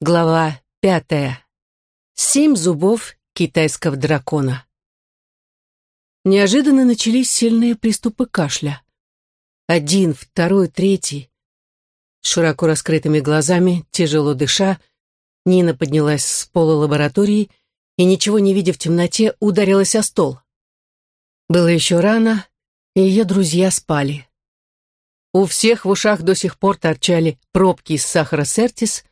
Глава пятая. Семь зубов китайского дракона. Неожиданно начались сильные приступы кашля. Один, второй, третий. широко раскрытыми глазами, тяжело дыша, Нина поднялась с пола лаборатории и, ничего не видя в темноте, ударилась о стол. Было еще рано, и ее друзья спали. У всех в ушах до сих пор торчали пробки из сахара сертис,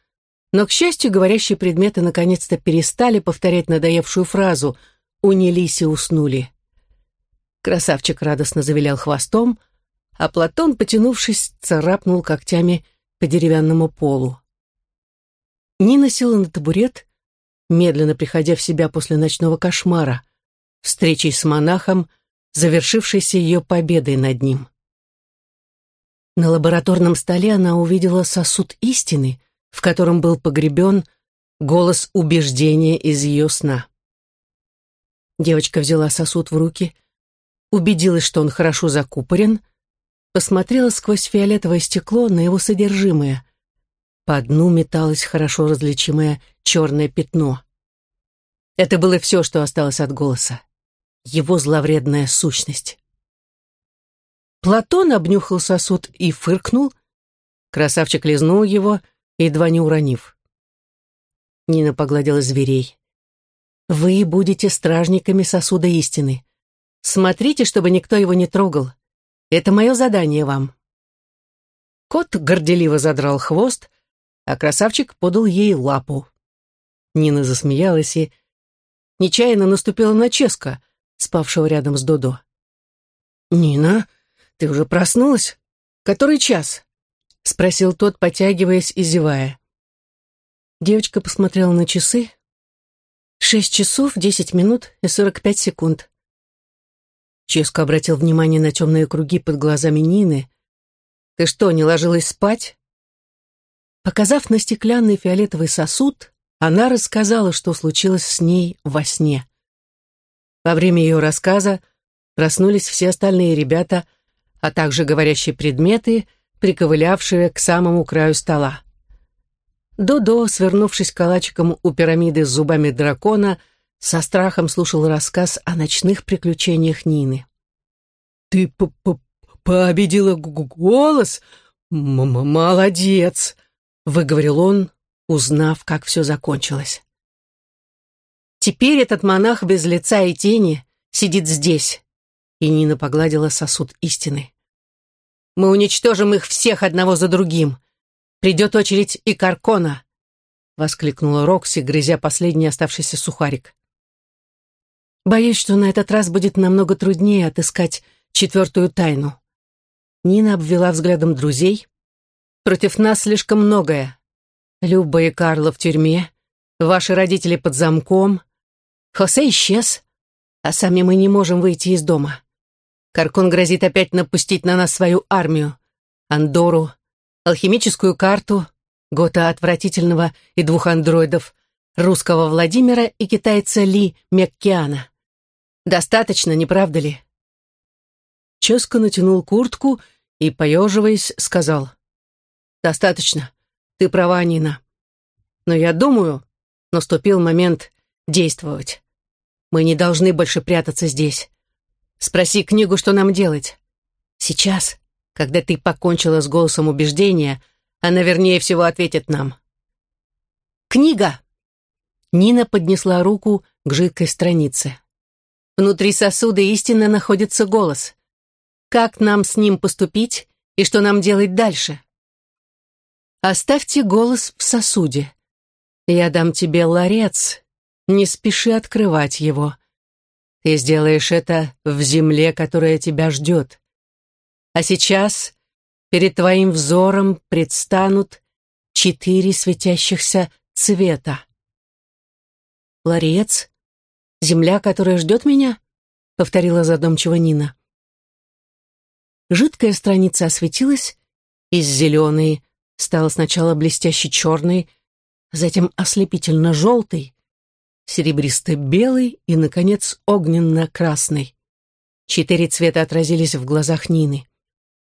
но, к счастью, говорящие предметы наконец-то перестали повторять надоевшую фразу «унялись и уснули». Красавчик радостно завилял хвостом, а Платон, потянувшись, царапнул когтями по деревянному полу. Нина села на табурет, медленно приходя в себя после ночного кошмара, встречей с монахом, завершившейся ее победой над ним. На лабораторном столе она увидела сосуд истины, в котором был погребен голос убеждения из ее сна. Девочка взяла сосуд в руки, убедилась, что он хорошо закупорен, посмотрела сквозь фиолетовое стекло на его содержимое. По дну металось хорошо различимое черное пятно. Это было все, что осталось от голоса. Его зловредная сущность. Платон обнюхал сосуд и фыркнул. Красавчик лизнул его — едва не уронив. Нина погладила зверей. «Вы будете стражниками сосуда истины. Смотрите, чтобы никто его не трогал. Это мое задание вам». Кот горделиво задрал хвост, а красавчик подал ей лапу. Нина засмеялась и нечаянно наступила на Ческа, спавшего рядом с Додо. «Нина, ты уже проснулась? Который час?» — спросил тот, потягиваясь и зевая. Девочка посмотрела на часы. Шесть часов, десять минут и сорок пять секунд. Ческо обратил внимание на темные круги под глазами Нины. «Ты что, не ложилась спать?» Показав на стеклянный фиолетовый сосуд, она рассказала, что случилось с ней во сне. Во время ее рассказа проснулись все остальные ребята, а также говорящие предметы, приковылявшая к самому краю стола. Додо, свернувшись калачиком у пирамиды с зубами дракона, со страхом слушал рассказ о ночных приключениях Нины. «Ты победила голос? М -м Молодец!» — выговорил он, узнав, как все закончилось. «Теперь этот монах без лица и тени сидит здесь», и Нина погладила сосуд истины. Мы уничтожим их всех одного за другим. Придет очередь и Каркона!» — воскликнула Рокси, грызя последний оставшийся сухарик. «Боюсь, что на этот раз будет намного труднее отыскать четвертую тайну». Нина обвела взглядом друзей. «Против нас слишком многое. Люба и Карла в тюрьме, ваши родители под замком. Хосе исчез, а сами мы не можем выйти из дома. Каркон грозит опять напустить на нас свою армию. Андору, алхимическую карту, Гота отвратительного и двух андроидов, русского Владимира и китайца Ли Меккиана. Достаточно, не правда ли? Ческо натянул куртку и, поеживаясь, сказал. «Достаточно. Ты права, Нина. Но я думаю, наступил момент действовать. Мы не должны больше прятаться здесь. Спроси книгу, что нам делать. Сейчас, когда ты покончила с голосом убеждения, она вернее всего ответит нам. Книга. Нина поднесла руку к жидкой странице. Внутри сосуда истинно находится голос. Как нам с ним поступить и что нам делать дальше? Оставьте голос в сосуде. Я дам тебе ларец. Не спеши открывать его. Ты сделаешь это в земле, которая тебя ждет. А сейчас перед твоим взором предстанут четыре светящихся цвета. «Ларец? Земля, которая ждет меня?» — повторила задумчиво Нина. Жидкая страница осветилась, из зеленой стала сначала блестяще черной, затем ослепительно желтой, серебристо-белый и, наконец, огненно-красный. Четыре цвета отразились в глазах Нины.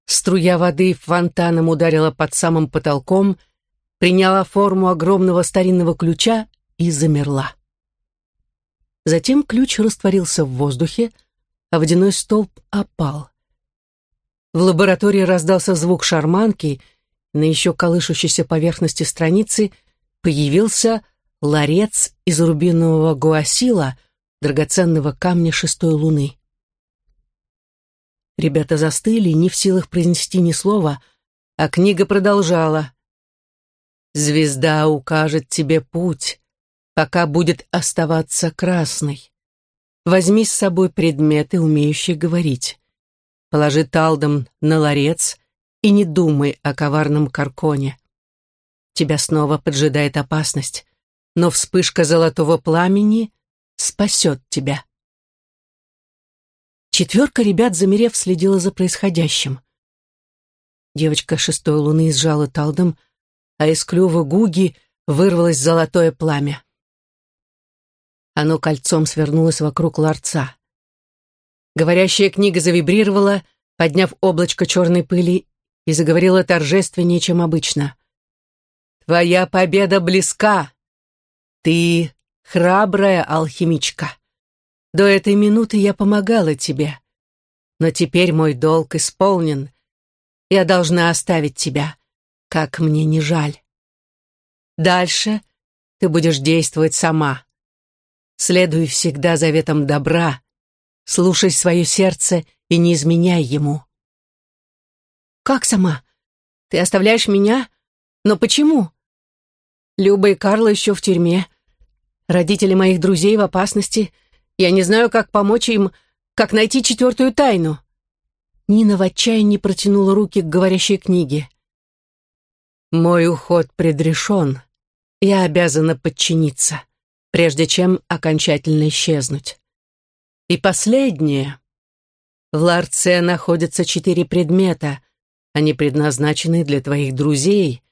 Струя воды фонтаном ударила под самым потолком, приняла форму огромного старинного ключа и замерла. Затем ключ растворился в воздухе, а водяной столб опал. В лаборатории раздался звук шарманки, на еще колышущейся поверхности страницы появился ларец из рубинового гуасила, драгоценного камня шестой луны. Ребята застыли, не в силах произнести ни слова, а книга продолжала. «Звезда укажет тебе путь, пока будет оставаться красной. Возьми с собой предметы, умеющие говорить. Положи талдом на ларец и не думай о коварном карконе. Тебя снова поджидает опасность, но вспышка золотого пламени спасет тебя. Четверка ребят, замерев, следила за происходящим. Девочка шестой луны сжала талдом, а из клюва Гуги вырвалось золотое пламя. Оно кольцом свернулось вокруг ларца. Говорящая книга завибрировала, подняв облачко черной пыли, и заговорила торжественнее, чем обычно. «Твоя победа близка! Ты храбрая алхимичка!» До этой минуты я помогала тебе. Но теперь мой долг исполнен. Я должна оставить тебя, как мне не жаль. Дальше ты будешь действовать сама. Следуй всегда заветам добра, слушай свое сердце и не изменяй ему. Как сама? Ты оставляешь меня? Но почему? Люба и Карла еще в тюрьме. Родители моих друзей в опасности — я не знаю, как помочь им, как найти четвертую тайну». Нина в отчаянии протянула руки к говорящей книге. «Мой уход предрешен. Я обязана подчиниться, прежде чем окончательно исчезнуть. И последнее. В ларце находятся четыре предмета. Они предназначены для твоих друзей.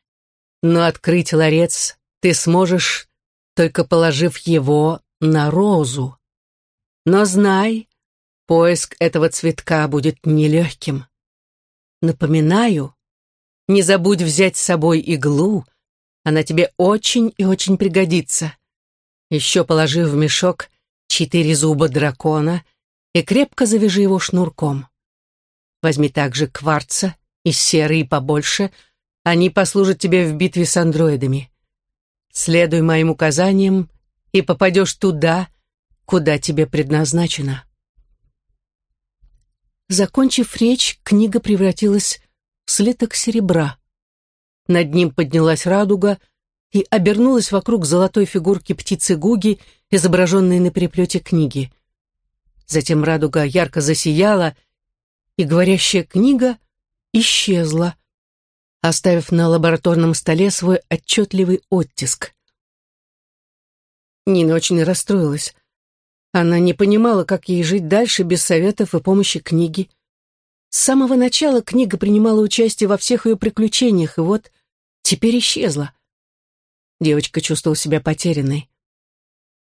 Но открыть ларец ты сможешь, только положив его на розу. Но знай, поиск этого цветка будет нелегким. Напоминаю, не забудь взять с собой иглу, она тебе очень и очень пригодится. Еще положи в мешок четыре зуба дракона и крепко завяжи его шнурком. Возьми также кварца и серый побольше, они послужат тебе в битве с андроидами. Следуй моим указаниям и попадешь туда, куда тебе предназначено. Закончив речь, книга превратилась в слиток серебра. Над ним поднялась радуга и обернулась вокруг золотой фигурки птицы Гуги, изображенной на переплете книги. Затем радуга ярко засияла, и говорящая книга исчезла, оставив на лабораторном столе свой отчетливый оттиск. Нина очень расстроилась. Она не понимала, как ей жить дальше без советов и помощи книги. С самого начала книга принимала участие во всех ее приключениях, и вот теперь исчезла. Девочка чувствовала себя потерянной.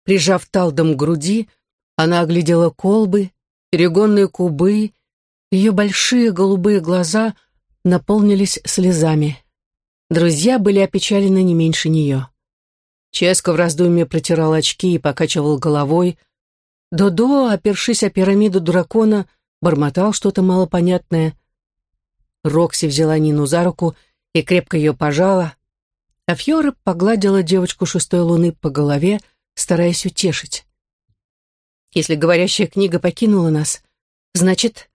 Прижав талдом к груди, она оглядела колбы, перегонные кубы, ее большие голубые глаза наполнились слезами. Друзья были опечалены не меньше нее. Ческо в раздумье протирал очки и покачивал головой, Додо, опершись о пирамиду дракона, бормотал что-то малопонятное. Рокси взяла Нину за руку и крепко ее пожала, а Фьора погладила девочку шестой луны по голове, стараясь утешить. «Если говорящая книга покинула нас, значит,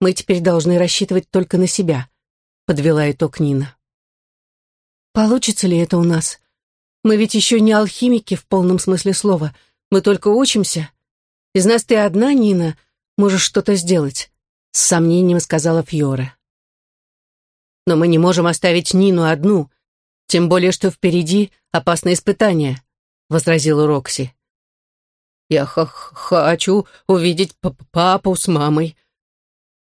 мы теперь должны рассчитывать только на себя», — подвела итог Нина. «Получится ли это у нас? Мы ведь еще не алхимики в полном смысле слова, мы только учимся», из нас ты одна, Нина, можешь что-то сделать», — с сомнением сказала Фьора. «Но мы не можем оставить Нину одну, тем более, что впереди опасное испытание», — возразила Рокси. «Я х хочу увидеть п папу с мамой».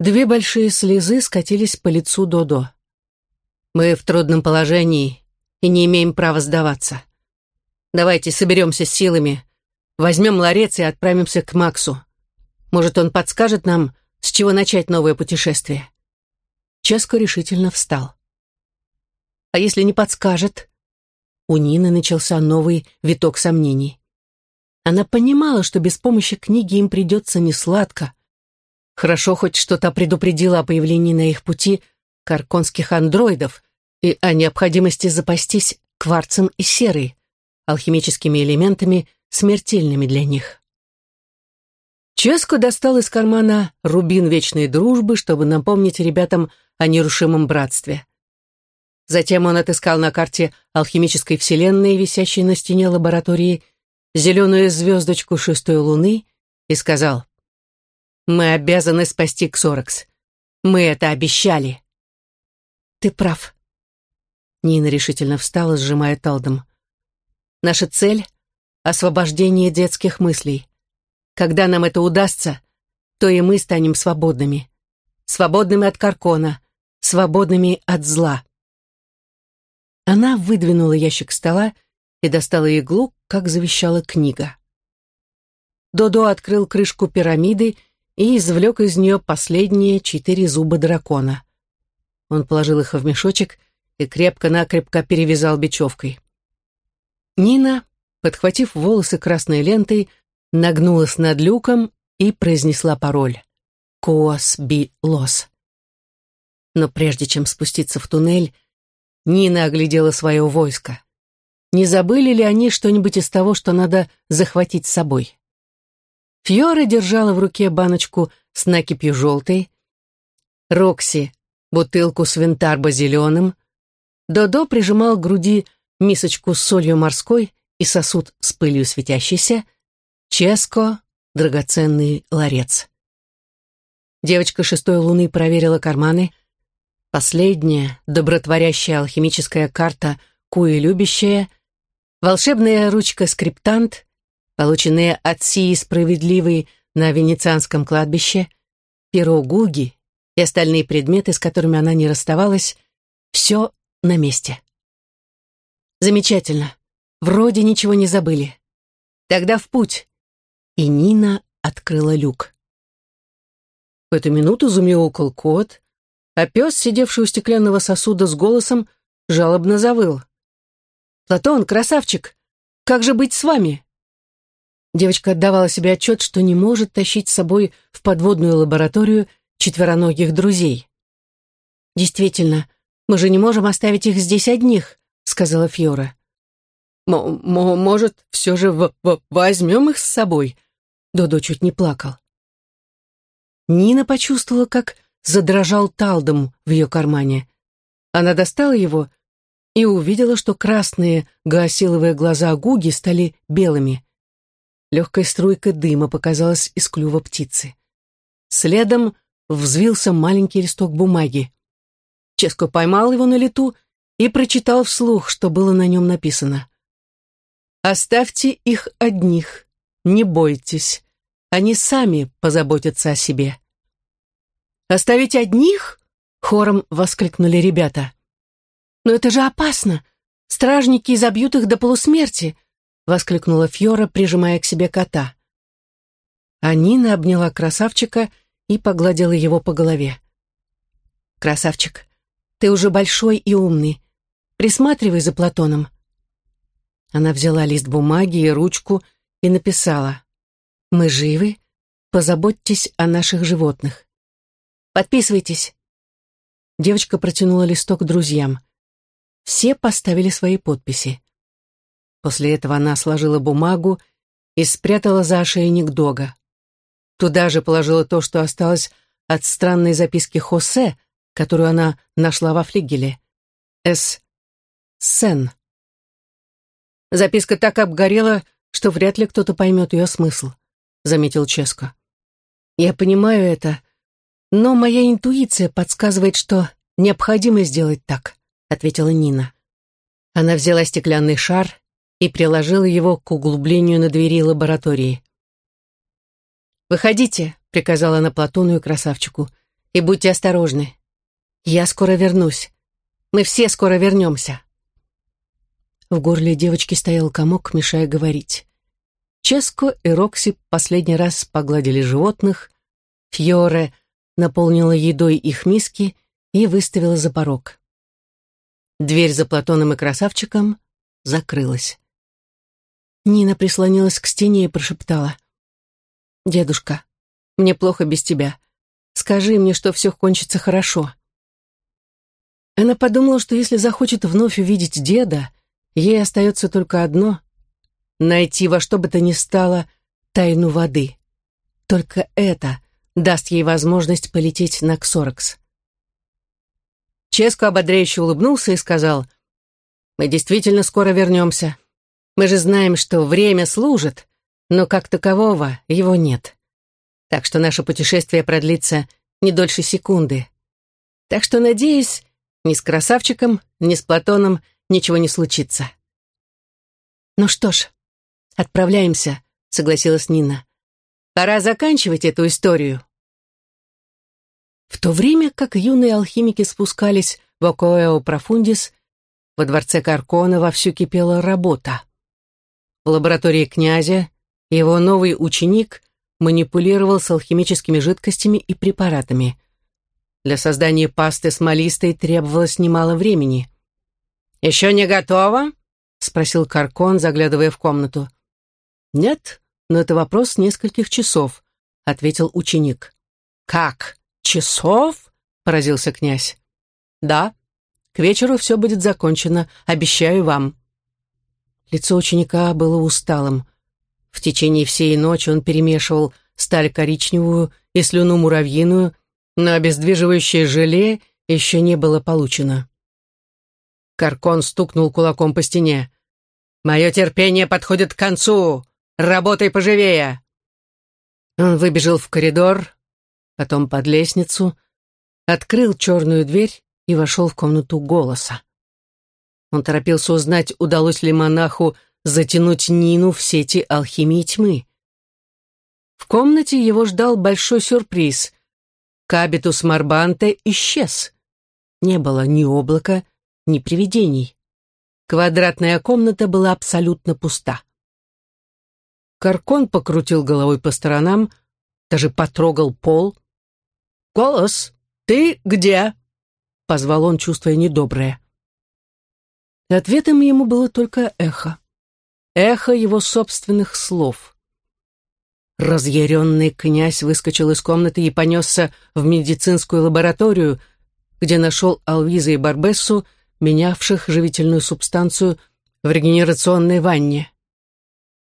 Две большие слезы скатились по лицу Додо. «Мы в трудном положении и не имеем права сдаваться. Давайте соберемся с силами, Возьмем ларец и отправимся к Максу. Может, он подскажет нам, с чего начать новое путешествие?» Ческо решительно встал. «А если не подскажет?» у Нины начался новый виток сомнений. Она понимала, что без помощи книги им придется несладко. Хорошо хоть что-то предупредила о появлении на их пути карконских андроидов и о необходимости запастись кварцем и серой, алхимическими элементами, смертельными для них. Ческо достал из кармана рубин вечной дружбы, чтобы напомнить ребятам о нерушимом братстве. Затем он отыскал на карте алхимической вселенной, висящей на стене лаборатории, зеленую звездочку шестой луны и сказал, «Мы обязаны спасти Ксоракс. Мы это обещали». «Ты прав». Нина решительно встала, сжимая талдом. «Наша цель — освобождение детских мыслей. Когда нам это удастся, то и мы станем свободными. Свободными от Каркона, свободными от зла. Она выдвинула ящик стола и достала иглу, как завещала книга. Додо открыл крышку пирамиды и извлек из нее последние четыре зуба дракона. Он положил их в мешочек и крепко-накрепко перевязал бечевкой. Нина, подхватив волосы красной лентой, нагнулась над люком и произнесла пароль. «Коас би лос». Но прежде чем спуститься в туннель, Нина оглядела свое войско. Не забыли ли они что-нибудь из того, что надо захватить с собой? Фьора держала в руке баночку с накипью желтой, Рокси — бутылку с винтарбо зеленым, Додо прижимал к груди мисочку с солью морской и сосуд с пылью светящейся — Ческо — драгоценный ларец. Девочка шестой луны проверила карманы. Последняя, добротворящая алхимическая карта «Куи любящая», волшебная ручка-скриптант, полученная от Сии справедливой на венецианском кладбище, перо Гуги и остальные предметы, с которыми она не расставалась, все на месте. Замечательно. Вроде ничего не забыли. Тогда в путь и Нина открыла люк. В эту минуту замяукал кот, а пес, сидевший у стеклянного сосуда с голосом, жалобно завыл. «Платон, красавчик, как же быть с вами?» Девочка отдавала себе отчет, что не может тащить с собой в подводную лабораторию четвероногих друзей. «Действительно, мы же не можем оставить их здесь одних», — сказала Фьора. М «Может, все же в -в возьмем их с собой?» Додо чуть не плакал. Нина почувствовала, как задрожал талдом в ее кармане. Она достала его и увидела, что красные гаосиловые глаза Гуги стали белыми. Легкая струйка дыма показалась из клюва птицы. Следом взвился маленький листок бумаги. Ческо поймал его на лету и прочитал вслух, что было на нем написано. «Оставьте их одних. Не бойтесь, они сами позаботятся о себе. «Оставить одних?» — хором воскликнули ребята. «Но это же опасно! Стражники изобьют их до полусмерти!» — воскликнула Фьора, прижимая к себе кота. А Нина обняла красавчика и погладила его по голове. «Красавчик, ты уже большой и умный. Присматривай за Платоном». Она взяла лист бумаги и ручку и написала «Мы живы. Позаботьтесь о наших животных. Подписывайтесь». Девочка протянула листок друзьям. Все поставили свои подписи. После этого она сложила бумагу и спрятала за ошейник дога. Туда же положила то, что осталось от странной записки Хосе, которую она нашла во флигеле. С. Сен. Записка так обгорела, что вряд ли кто-то поймет ее смысл заметил Ческо. «Я понимаю это, но моя интуиция подсказывает, что необходимо сделать так», ответила Нина. Она взяла стеклянный шар и приложила его к углублению на двери лаборатории. «Выходите», — приказала она Платону и красавчику, «и будьте осторожны. Я скоро вернусь. Мы все скоро вернемся». В горле девочки стоял комок, мешая говорить. Ческо и Рокси последний раз погладили животных, Фьоре наполнила едой их миски и выставила за порог. Дверь за Платоном и красавчиком закрылась. Нина прислонилась к стене и прошептала. «Дедушка, мне плохо без тебя. Скажи мне, что все кончится хорошо». Она подумала, что если захочет вновь увидеть деда, ей остается только одно — найти во что бы то ни стало тайну воды. Только это даст ей возможность полететь на Ксоракс. Ческо ободряюще улыбнулся и сказал, «Мы действительно скоро вернемся. Мы же знаем, что время служит, но как такового его нет. Так что наше путешествие продлится не дольше секунды. Так что, надеюсь, ни с красавчиком, ни с Платоном ничего не случится. «Ну что ж, отправляемся», — согласилась Нина. «Пора заканчивать эту историю». В то время, как юные алхимики спускались в Окоэо Профундис, во дворце Каркона вовсю кипела работа. В лаборатории князя его новый ученик манипулировал с алхимическими жидкостями и препаратами. Для создания пасты смолистой требовалось немало времени. «Еще не готово?» — спросил Каркон, заглядывая в комнату. «Нет, но это вопрос нескольких часов», — ответил ученик. «Как? Часов?» — поразился князь. «Да, к вечеру все будет закончено, обещаю вам». Лицо ученика было усталым. В течение всей ночи он перемешивал сталь коричневую и слюну муравьиную, но обездвиживающее желе еще не было получено. Каркон стукнул кулаком по стене. «Мое терпение подходит к концу! Работай поживее!» Он выбежал в коридор, потом под лестницу, открыл черную дверь и вошел в комнату голоса. Он торопился узнать, удалось ли монаху затянуть Нину в сети алхимии тьмы. В комнате его ждал большой сюрприз. Кабитус Марбанте исчез. Не было ни облака, ни привидений. Квадратная комната была абсолютно пуста. Каркон покрутил головой по сторонам, даже потрогал пол. «Голос, ты где?» — позвал он, чувствуя недоброе. Ответом ему было только эхо. Эхо его собственных слов. Разъяренный князь выскочил из комнаты и понесся в медицинскую лабораторию, где нашел Алвиза и Барбессу, менявших живительную субстанцию в регенерационной ванне.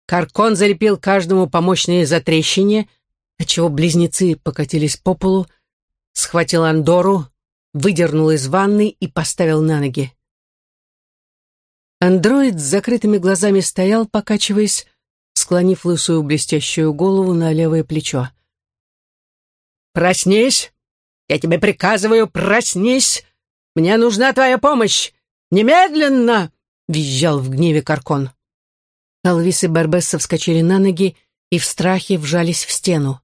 Каркон залепил каждому по мощной затрещине, отчего близнецы покатились по полу, схватил Андору, выдернул из ванны и поставил на ноги. Андроид с закрытыми глазами стоял, покачиваясь, склонив лысую блестящую голову на левое плечо. «Проснись! Я тебе приказываю, проснись! Мне нужна твоя помощь! Немедленно!» — визжал в гневе Каркон. Алвис и Барбесса вскочили на ноги и в страхе вжались в стену.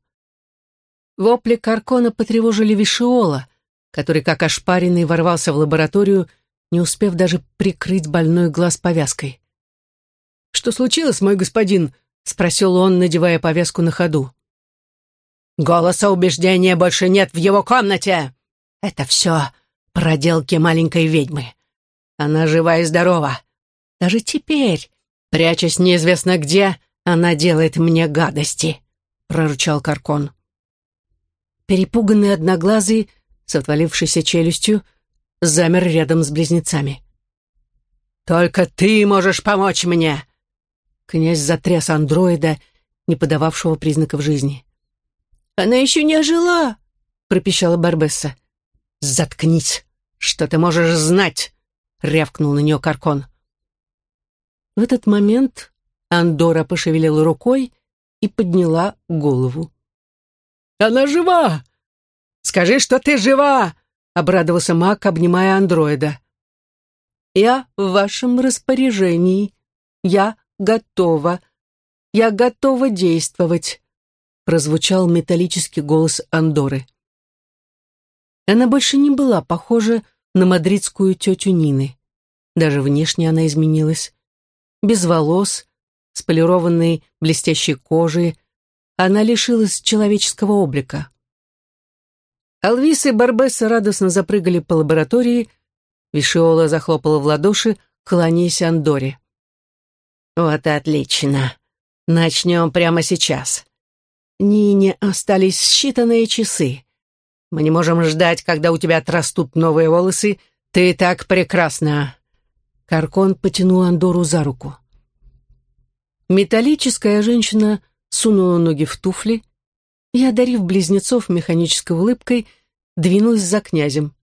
Вопли Каркона потревожили Вишиола, который, как ошпаренный, ворвался в лабораторию, не успев даже прикрыть больной глаз повязкой. «Что случилось, мой господин?» — спросил он, надевая повязку на ходу. «Голоса убеждения больше нет в его комнате! Это все проделки маленькой ведьмы. Она жива и здорова. Даже теперь, прячась неизвестно где, она делает мне гадости», — прорычал Каркон. Перепуганный одноглазый, с отвалившейся челюстью, замер рядом с близнецами. «Только ты можешь помочь мне!» Князь затряс андроида, не подававшего признаков жизни. «Она еще не ожила!» — пропищала Барбесса. «Заткнись! Что ты можешь знать?» — рявкнул на нее Каркон. В этот момент Андора пошевелила рукой и подняла голову. «Она жива! Скажи, что ты жива!» — обрадовался маг, обнимая андроида. «Я в вашем распоряжении. Я готова. Я готова действовать», — прозвучал металлический голос Андоры. Она больше не была похожа на мадридскую тетю Нины. Даже внешне она изменилась. Без волос, с полированной блестящей кожей, она лишилась человеческого облика. Алвис и Барбесса радостно запрыгали по лаборатории, Вишиола захлопала в ладоши, кланяясь Андоре. Вот отлично. Начнем прямо сейчас. Нине остались считанные часы. Мы не можем ждать, когда у тебя отрастут новые волосы. Ты так прекрасна. Каркон потянул Андору за руку. Металлическая женщина сунула ноги в туфли и, одарив близнецов механической улыбкой, двинулась за князем.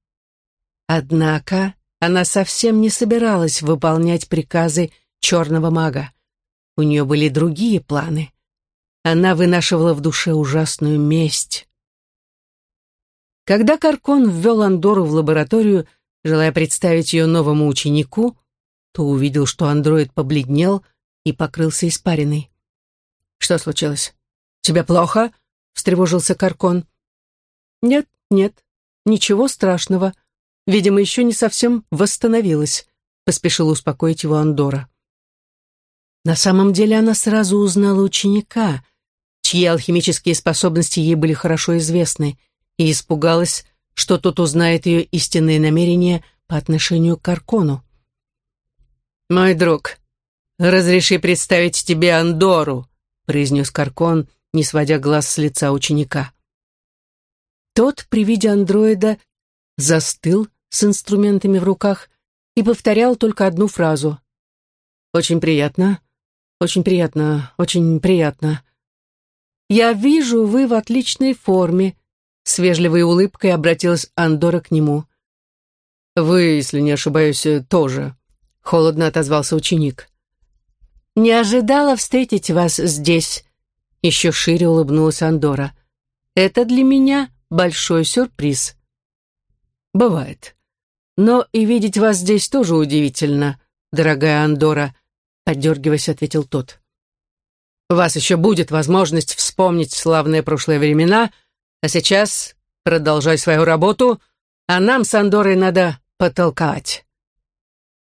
Однако она совсем не собиралась выполнять приказы черного мага. У нее были другие планы. Она вынашивала в душе ужасную месть. Когда Каркон ввел Андору в лабораторию, желая представить ее новому ученику, то увидел, что андроид побледнел и покрылся испариной. «Что случилось? Тебе плохо?» — встревожился Каркон. «Нет, нет, ничего страшного. Видимо, еще не совсем восстановилась», — поспешил успокоить его Андора. На самом деле она сразу узнала ученика, чьи алхимические способности ей были хорошо известны — и испугалась, что тот узнает ее истинные намерения по отношению к Аркону. «Мой друг, разреши представить тебе Андору», произнес Каркон, не сводя глаз с лица ученика. Тот при виде андроида застыл с инструментами в руках и повторял только одну фразу. «Очень приятно, очень приятно, очень приятно». «Я вижу, вы в отличной форме», с вежливой улыбкой обратилась Андора к нему. «Вы, если не ошибаюсь, тоже», — холодно отозвался ученик. «Не ожидала встретить вас здесь», — еще шире улыбнулась Андора. «Это для меня большой сюрприз». «Бывает. Но и видеть вас здесь тоже удивительно, дорогая Андора», — поддергиваясь, ответил тот. «У вас еще будет возможность вспомнить славные прошлые времена», — а сейчас продолжай свою работу, а нам с Андорой надо потолкать».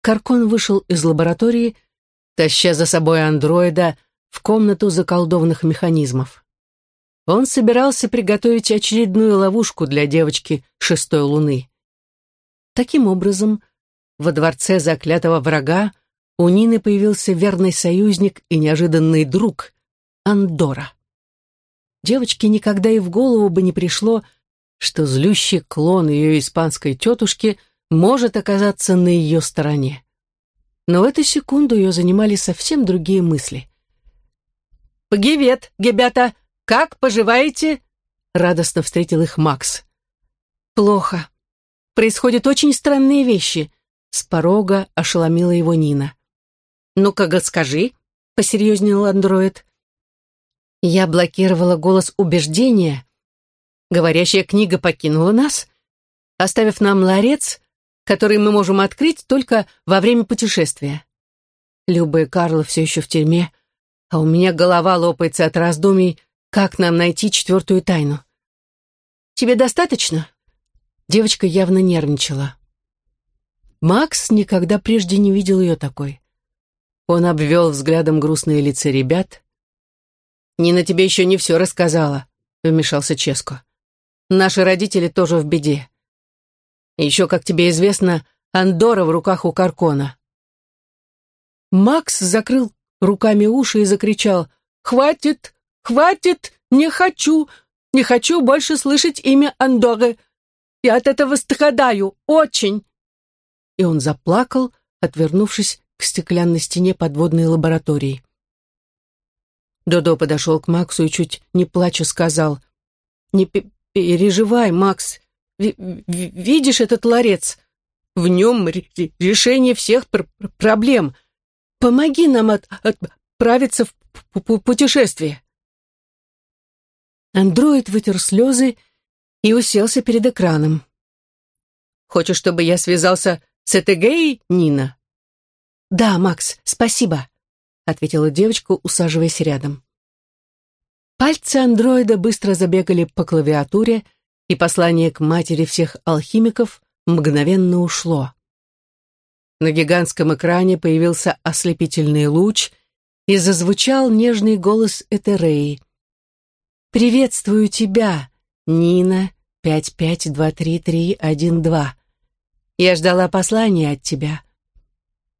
Каркон вышел из лаборатории, таща за собой андроида в комнату заколдованных механизмов. Он собирался приготовить очередную ловушку для девочки шестой луны. Таким образом, во дворце заклятого врага у Нины появился верный союзник и неожиданный друг — Андора девочке никогда и в голову бы не пришло, что злющий клон ее испанской тетушки может оказаться на ее стороне. Но в эту секунду ее занимали совсем другие мысли. «Привет, ребята! Как поживаете?» Радостно встретил их Макс. «Плохо. Происходят очень странные вещи», — с порога ошеломила его Нина. «Ну-ка, скажи», — посерьезнел андроид. Я блокировала голос убеждения. Говорящая книга покинула нас, оставив нам ларец, который мы можем открыть только во время путешествия. Люба и Карла все еще в тюрьме, а у меня голова лопается от раздумий, как нам найти четвертую тайну. «Тебе достаточно?» Девочка явно нервничала. Макс никогда прежде не видел ее такой. Он обвел взглядом грустные лица ребят, «Нина тебе еще не все рассказала», — вмешался Ческо. «Наши родители тоже в беде. еще, как тебе известно, Андора в руках у Каркона». Макс закрыл руками уши и закричал «Хватит! Хватит! Не хочу! Не хочу больше слышать имя Андоры! Я от этого страдаю! Очень!» И он заплакал, отвернувшись к стеклянной стене подводной лаборатории. Додо подошел к Максу и чуть не плача сказал, «Не переживай, Макс, видишь этот ларец? В нем решение всех пр проблем. Помоги нам от отправиться в путешествие». Андроид вытер слезы и уселся перед экраном. «Хочешь, чтобы я связался с Этегеей, Нина?» «Да, Макс, спасибо», — ответила девочка, усаживаясь рядом. Пальцы андроида быстро забегали по клавиатуре, и послание к матери всех алхимиков мгновенно ушло. На гигантском экране появился ослепительный луч, и зазвучал нежный голос Этереи. «Приветствую тебя, Нина 552331-2. Я ждала послания от тебя.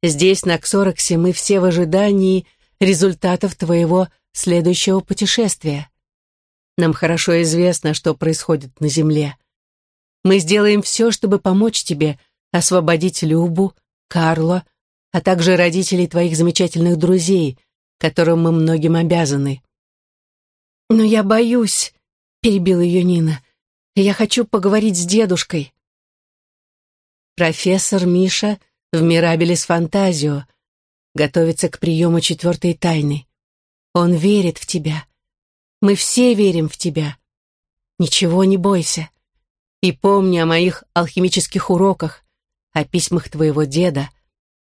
Здесь, на Ксороксе, мы все в ожидании результатов твоего следующего путешествия. Нам хорошо известно, что происходит на Земле. Мы сделаем все, чтобы помочь тебе освободить Любу, Карло, а также родителей твоих замечательных друзей, которым мы многим обязаны. «Но я боюсь», — перебила ее Нина. «Я хочу поговорить с дедушкой». Профессор Миша в Мирабелис Фантазио готовится к приему четвертой тайны. Он верит в тебя. Мы все верим в тебя. Ничего не бойся. И помни о моих алхимических уроках, о письмах твоего деда,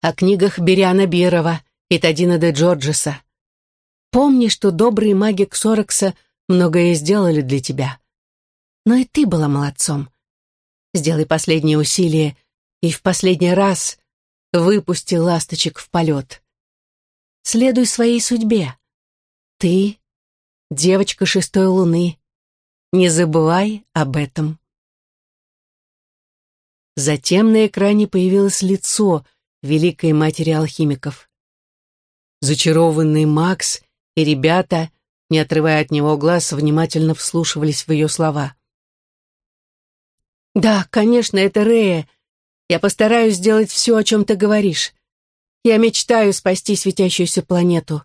о книгах Бериана Бирова и Тадина де Джорджеса. Помни, что добрые маги Ксорокса многое сделали для тебя. Но и ты была молодцом. Сделай последнее усилие и в последний раз выпусти ласточек в полет. Следуй своей судьбе. Ты — девочка шестой луны. Не забывай об этом. Затем на экране появилось лицо великой матери алхимиков. Зачарованный Макс и ребята, не отрывая от него глаз, внимательно вслушивались в ее слова. «Да, конечно, это Рея. Я постараюсь сделать все, о чем ты говоришь. Я мечтаю спасти светящуюся планету.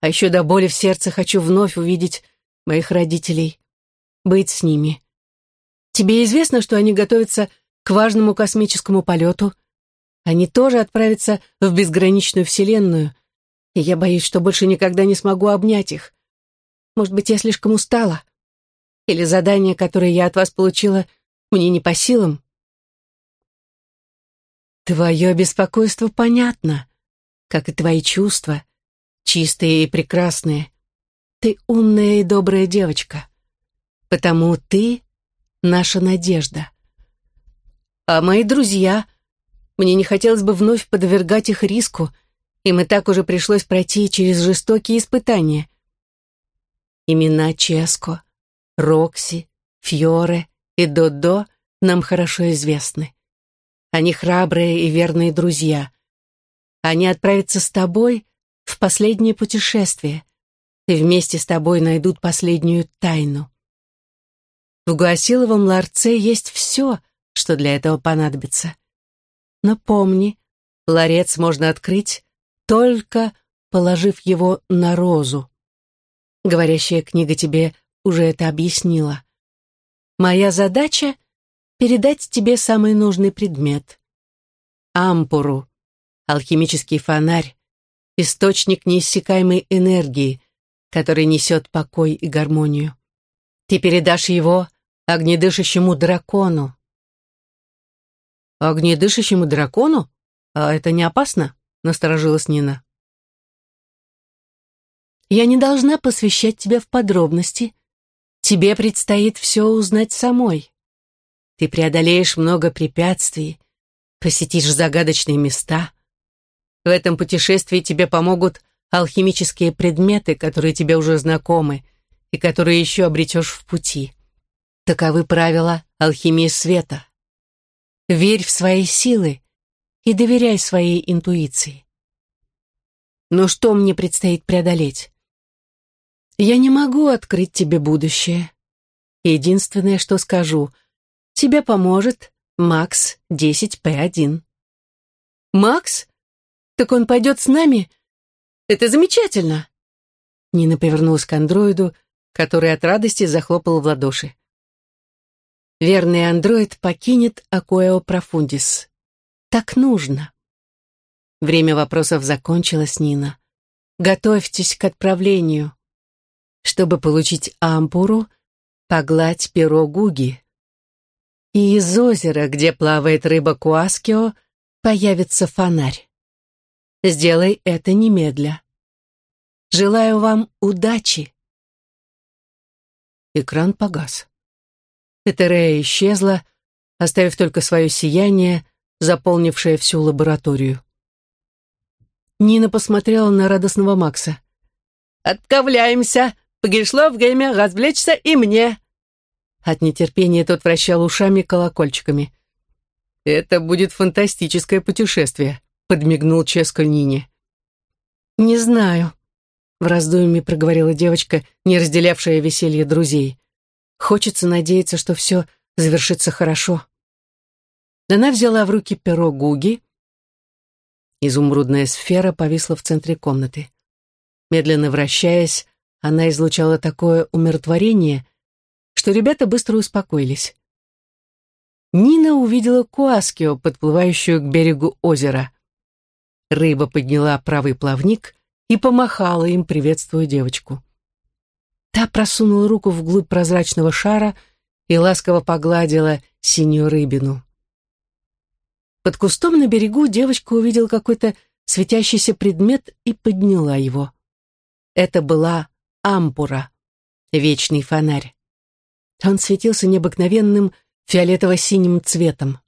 А еще до боли в сердце хочу вновь увидеть моих родителей, быть с ними. Тебе известно, что они готовятся к важному космическому полету? Они тоже отправятся в безграничную Вселенную, и я боюсь, что больше никогда не смогу обнять их. Может быть, я слишком устала? Или задание, которое я от вас получила, мне не по силам? Твое беспокойство понятно, как и твои чувства, чистые и прекрасные. Ты умная и добрая девочка. Потому ты — наша надежда. А мои друзья, мне не хотелось бы вновь подвергать их риску, им и так уже пришлось пройти через жестокие испытания. Имена Ческо, Рокси, Фьоре и Додо нам хорошо известны. Они храбрые и верные друзья. Они отправятся с тобой в последнее путешествие и вместе с тобой найдут последнюю тайну. В Гуасиловом ларце есть все, что для этого понадобится. Но помни, ларец можно открыть только положив его на розу. Говорящая книга тебе уже это объяснила. Моя задача — передать тебе самый нужный предмет. Ампуру, алхимический фонарь, источник неиссякаемой энергии, который несет покой и гармонию. Ты передашь его огнедышащему дракону. Огнедышащему дракону? А это не опасно? насторожилась Нина. «Я не должна посвящать тебя в подробности. Тебе предстоит все узнать самой. Ты преодолеешь много препятствий, посетишь загадочные места. В этом путешествии тебе помогут алхимические предметы, которые тебе уже знакомы и которые еще обретешь в пути. Таковы правила алхимии света. Верь в свои силы и доверяй своей интуиции. Но что мне предстоит преодолеть? Я не могу открыть тебе будущее. Единственное, что скажу, тебе поможет Макс 10П1. Макс? Так он пойдет с нами? Это замечательно. Нина повернулась к андроиду, который от радости захлопал в ладоши. Верный андроид покинет Акоэо Профундис. Так нужно. Время вопросов закончилось, Нина. Готовьтесь к отправлению. Чтобы получить ампуру, погладь перо Гуги. И из озера, где плавает рыба Куаскио, появится фонарь. Сделай это немедля. Желаю вам удачи. Экран погас. Этерея исчезла, оставив только свое сияние, заполнившая всю лабораторию. Нина посмотрела на радостного Макса. «Отправляемся! Пришло время развлечься и мне!» От нетерпения тот вращал ушами колокольчиками. «Это будет фантастическое путешествие», — подмигнул Ческо Нине. «Не знаю. в раздумье проговорила девочка, не разделявшая веселье друзей. Хочется надеяться, что все завершится хорошо. Она взяла в руки перо Гуги. Изумрудная сфера повисла в центре комнаты. Медленно вращаясь, она излучала такое умиротворение, что ребята быстро успокоились. Нина увидела Куаскио, подплывающую к берегу озера. Рыба подняла правый плавник и помахала им, приветствуя девочку. Та просунула руку вглубь прозрачного шара и ласково погладила синюю рыбину. Под кустом на берегу девочка увидела какой-то светящийся предмет и подняла его. Это была ампура, вечный фонарь. Он светился необыкновенным фиолетово-синим цветом.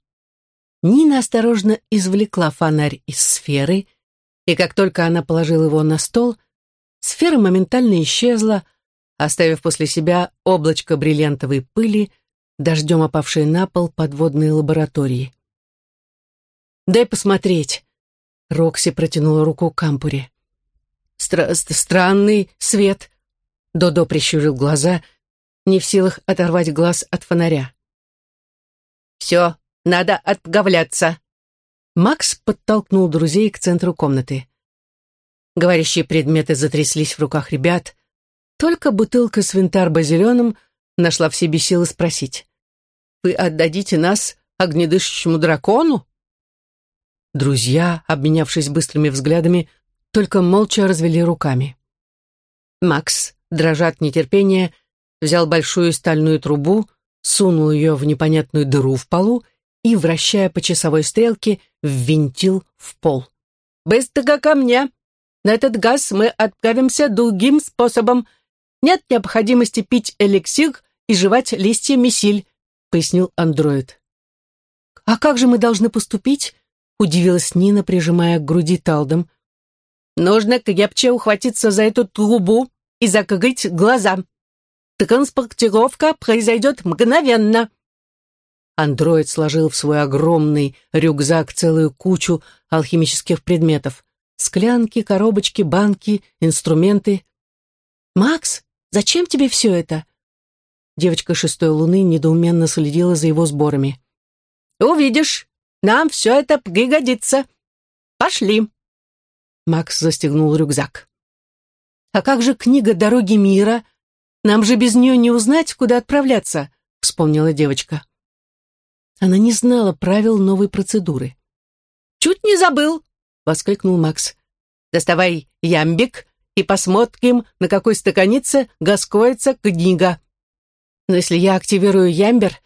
Нина осторожно извлекла фонарь из сферы, и как только она положила его на стол, сфера моментально исчезла, оставив после себя облачко бриллиантовой пыли, дождем опавшей на пол подводной лаборатории. «Дай посмотреть!» Рокси протянула руку к ампуре. Стра «Странный свет!» Додо прищурил глаза, не в силах оторвать глаз от фонаря. «Все, надо отговляться!» Макс подтолкнул друзей к центру комнаты. Говорящие предметы затряслись в руках ребят. Только бутылка с винтарбо зеленым нашла в себе силы спросить. «Вы отдадите нас огнедышащему дракону?» Друзья, обменявшись быстрыми взглядами, только молча развели руками. Макс, дрожа от нетерпения, взял большую стальную трубу, сунул ее в непонятную дыру в полу и, вращая по часовой стрелке, ввинтил в пол. «Быстро ко мне! На этот газ мы отправимся другим способом. Нет необходимости пить эликсир и жевать листья месиль», — пояснил андроид. «А как же мы должны поступить?» — удивилась Нина, прижимая к груди талдом. «Нужно крепче ухватиться за эту трубу и закрыть глаза. Транспортировка произойдет мгновенно». Андроид сложил в свой огромный рюкзак целую кучу алхимических предметов. Склянки, коробочки, банки, инструменты. «Макс, зачем тебе все это?» Девочка шестой луны недоуменно следила за его сборами. «Увидишь, нам все это пригодится. Пошли!» Макс застегнул рюкзак. «А как же книга «Дороги мира»? Нам же без нее не узнать, куда отправляться», — вспомнила девочка. Она не знала правил новой процедуры. «Чуть не забыл!» — воскликнул Макс. «Доставай ямбик и посмотрим, на какой стаканице гаскоется книга. Но если я активирую ямбер,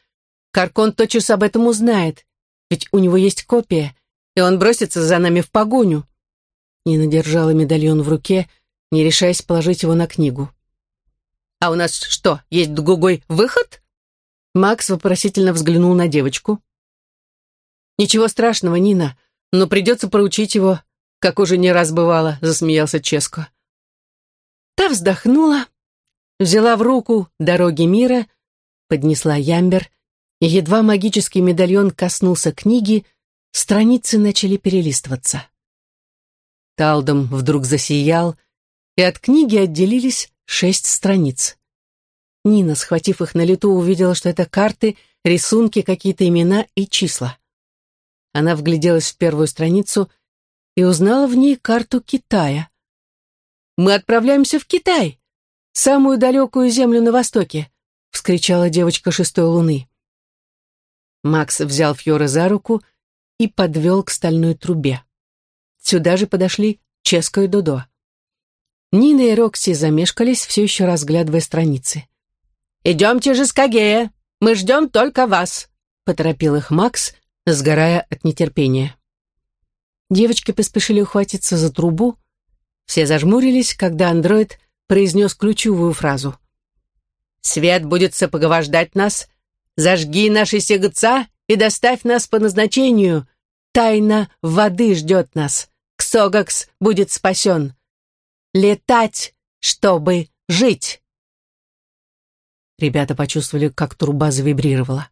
Каркон тотчас об этом узнает, ведь у него есть копия, и он бросится за нами в погоню». Нина держала медальон в руке, не решаясь положить его на книгу. «А у нас что, есть другой выход?» Макс вопросительно взглянул на девочку. «Ничего страшного, Нина, но придется проучить его, как уже не раз бывало», — засмеялся Ческо. Та вздохнула, взяла в руку «Дороги мира», поднесла ямбер, и едва магический медальон коснулся книги, страницы начали перелистываться. Талдом вдруг засиял, и от книги отделились шесть страниц. Нина, схватив их на лету, увидела, что это карты, рисунки, какие-то имена и числа. Она вгляделась в первую страницу и узнала в ней карту Китая. «Мы отправляемся в Китай, самую далекую землю на востоке», — вскричала девочка шестой луны. Макс взял Фьора за руку и подвел к стальной трубе. Сюда же подошли Ческо и Додо. Нина и Рокси замешкались, все еще разглядывая страницы. «Идемте же скорее, мы ждем только вас», — поторопил их Макс, сгорая от нетерпения. Девочки поспешили ухватиться за трубу. Все зажмурились, когда андроид произнес ключевую фразу. «Свет будет сопровождать нас. Зажги наши сегца и доставь нас по назначению. Тайна воды ждет нас. Ксогакс будет спасен. Летать, чтобы жить!» Ребята почувствовали, как труба завибрировала.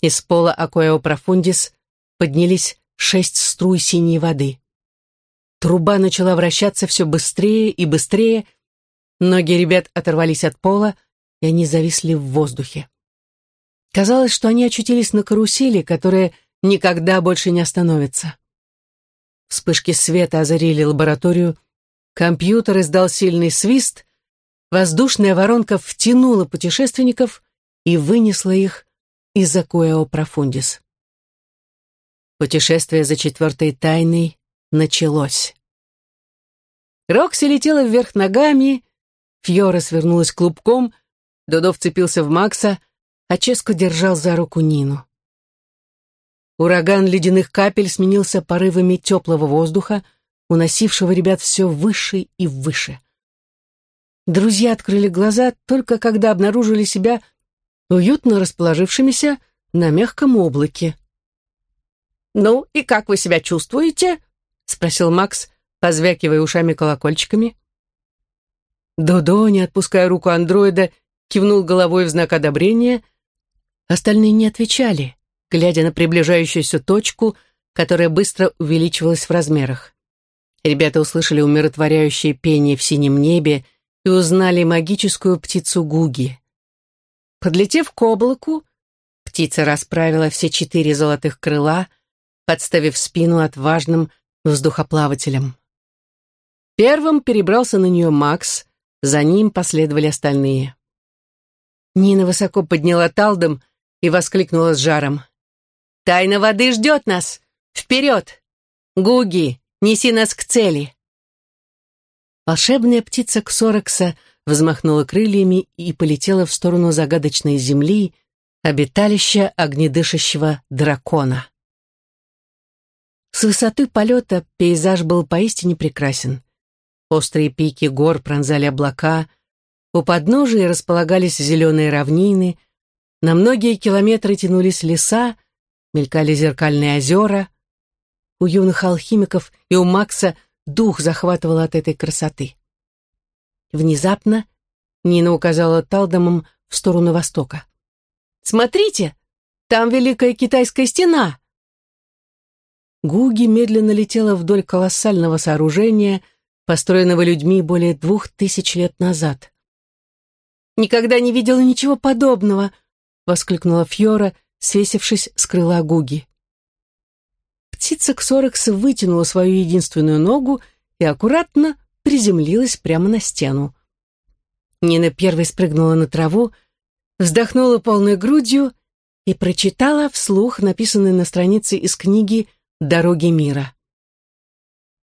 Из пола Акоэо Профундис поднялись шесть струй синей воды. Труба начала вращаться все быстрее и быстрее. Ноги ребят оторвались от пола, и они зависли в воздухе. Казалось, что они очутились на карусели, которая никогда больше не остановится. Вспышки света озарили лабораторию, компьютер издал сильный свист, воздушная воронка втянула путешественников и вынесла их из Акуэо Профундис. Путешествие за четвертой тайной началось. Рокси летела вверх ногами, Фьора свернулась клубком, Додо вцепился в Макса, а Ческо держал за руку Нину. Ураган ледяных капель сменился порывами теплого воздуха, уносившего ребят все выше и выше. Друзья открыли глаза только когда обнаружили себя уютно расположившимися на мягком облаке. «Ну, и как вы себя чувствуете?» — спросил Макс, позвякивая ушами-колокольчиками. Додо, не отпуская руку андроида, кивнул головой в знак одобрения. Остальные не отвечали глядя на приближающуюся точку, которая быстро увеличивалась в размерах. Ребята услышали умиротворяющее пение в синем небе и узнали магическую птицу Гуги. Подлетев к облаку, птица расправила все четыре золотых крыла, подставив спину отважным воздухоплавателям. Первым перебрался на нее Макс, за ним последовали остальные. Нина высоко подняла талдом и воскликнула с жаром. Тайна воды ждет нас! Вперед! Гуги, неси нас к цели!» Волшебная птица Ксорокса взмахнула крыльями и полетела в сторону загадочной земли, обиталища огнедышащего дракона. С высоты полета пейзаж был поистине прекрасен. Острые пики гор пронзали облака, у подножия располагались зеленые равнины, на многие километры тянулись леса, мелькали зеркальные озера. У юных алхимиков и у Макса дух захватывал от этой красоты. Внезапно Нина указала Талдомом в сторону востока. «Смотрите, там Великая Китайская стена!» Гуги медленно летела вдоль колоссального сооружения, построенного людьми более двух тысяч лет назад. «Никогда не видела ничего подобного!» — воскликнула Фьора свесившись с крыла Гуги. Птица Ксорекс вытянула свою единственную ногу и аккуратно приземлилась прямо на стену. Нина первой спрыгнула на траву, вздохнула полной грудью и прочитала вслух написанный на странице из книги «Дороги мира».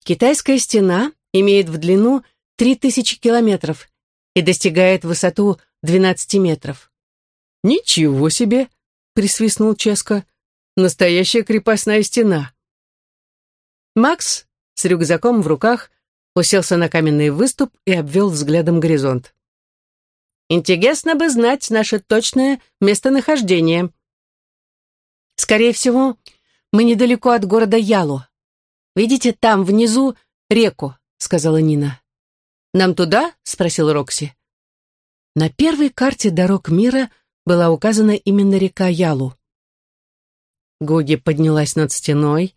Китайская стена имеет в длину 3000 километров и достигает высоту 12 метров. «Ничего себе!» — присвистнул Ческо. «Настоящая крепостная стена». Макс с рюкзаком в руках уселся на каменный выступ и обвел взглядом горизонт. «Интересно бы знать наше точное местонахождение. Скорее всего, мы недалеко от города Ялу. Видите, там внизу реку», — сказала Нина. «Нам туда?» — спросил Рокси. На первой карте дорог мира была указана именно река Ялу. Гоги поднялась над стеной,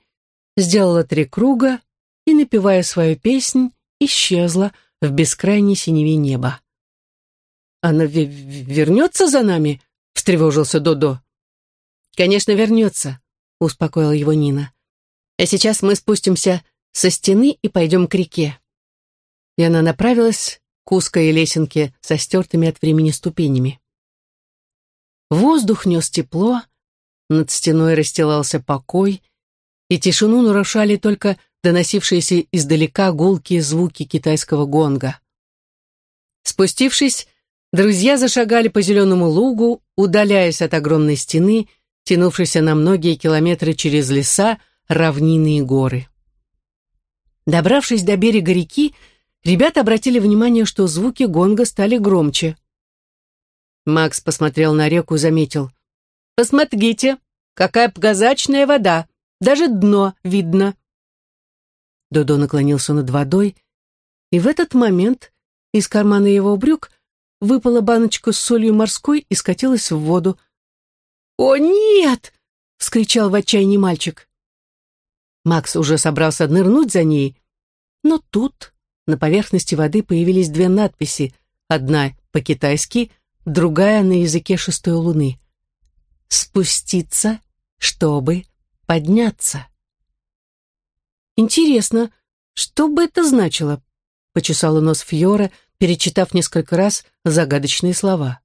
сделала три круга и, напевая свою песнь, исчезла в бескрайней синеве неба. «Она вернется за нами?» — встревожился Додо. «Конечно, вернется», — успокоила его Нина. «А сейчас мы спустимся со стены и пойдем к реке». И она направилась к узкой лесенке со стертыми от времени ступенями. Воздух нес тепло, над стеной расстилался покой, и тишину нарушали только доносившиеся издалека гулкие звуки китайского гонга. Спустившись, друзья зашагали по зеленому лугу, удаляясь от огромной стены, тянувшейся на многие километры через леса, равнины и горы. Добравшись до берега реки, ребята обратили внимание, что звуки гонга стали громче. Макс посмотрел на реку и заметил. «Посмотрите, какая показачная вода! Даже дно видно!» Додо наклонился над водой, и в этот момент из кармана его брюк выпала баночка с солью морской и скатилась в воду. «О, нет!» — вскричал в отчаянии мальчик. Макс уже собрался нырнуть за ней, Но тут на поверхности воды появились две надписи, одна по-китайски, другая на языке шестой луны. «Спуститься, чтобы подняться». «Интересно, что бы это значило?» — почесала нос Фьора, перечитав несколько раз загадочные слова.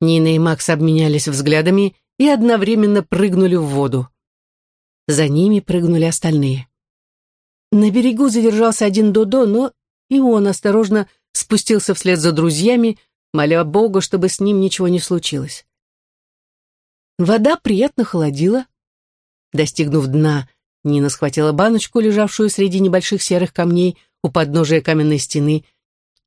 Нина и Макс обменялись взглядами и одновременно прыгнули в воду. За ними прыгнули остальные. На берегу задержался один Додо, но и он осторожно спустился вслед за друзьями, моля Бога, чтобы с ним ничего не случилось. Вода приятно холодила. Достигнув дна, Нина схватила баночку, лежавшую среди небольших серых камней у подножия каменной стены,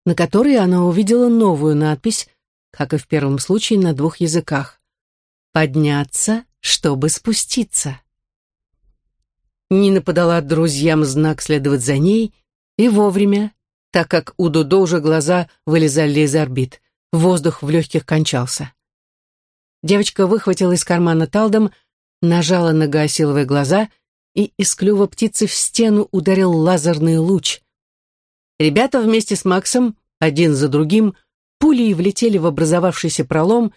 на которой она увидела новую надпись, как и в первом случае, на двух языках. «Подняться, чтобы спуститься». Нина подала друзьям знак следовать за ней, и вовремя, так как у Дудо уже глаза вылезали из орбит, воздух в легких кончался. Девочка выхватила из кармана талдом, нажала на гаосиловые глаза, и из клюва птицы в стену ударил лазерный луч. Ребята вместе с Максом, один за другим, пулей влетели в образовавшийся пролом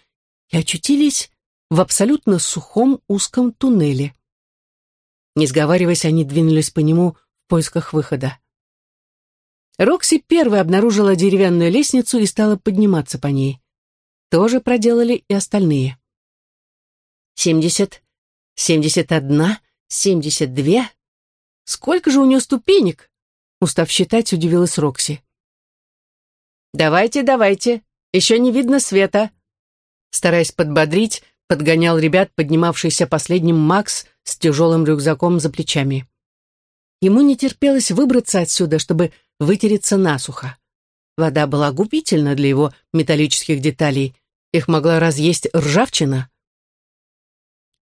и очутились в абсолютно сухом узком туннеле. Не сговариваясь, они двинулись по нему в поисках выхода. Рокси первой обнаружила деревянную лестницу и стала подниматься по ней. Тоже проделали и остальные. Семьдесят, семьдесят одна, семьдесят две. Сколько же у нее ступенек? Устав считать, удивилась Рокси. «Давайте, давайте, еще не видно света!» Стараясь подбодрить, подгонял ребят, поднимавшийся последним Макс с тяжелым рюкзаком за плечами. Ему не терпелось выбраться отсюда, чтобы вытереться насухо. Вода была губительна для его металлических деталей, их могла разъесть ржавчина.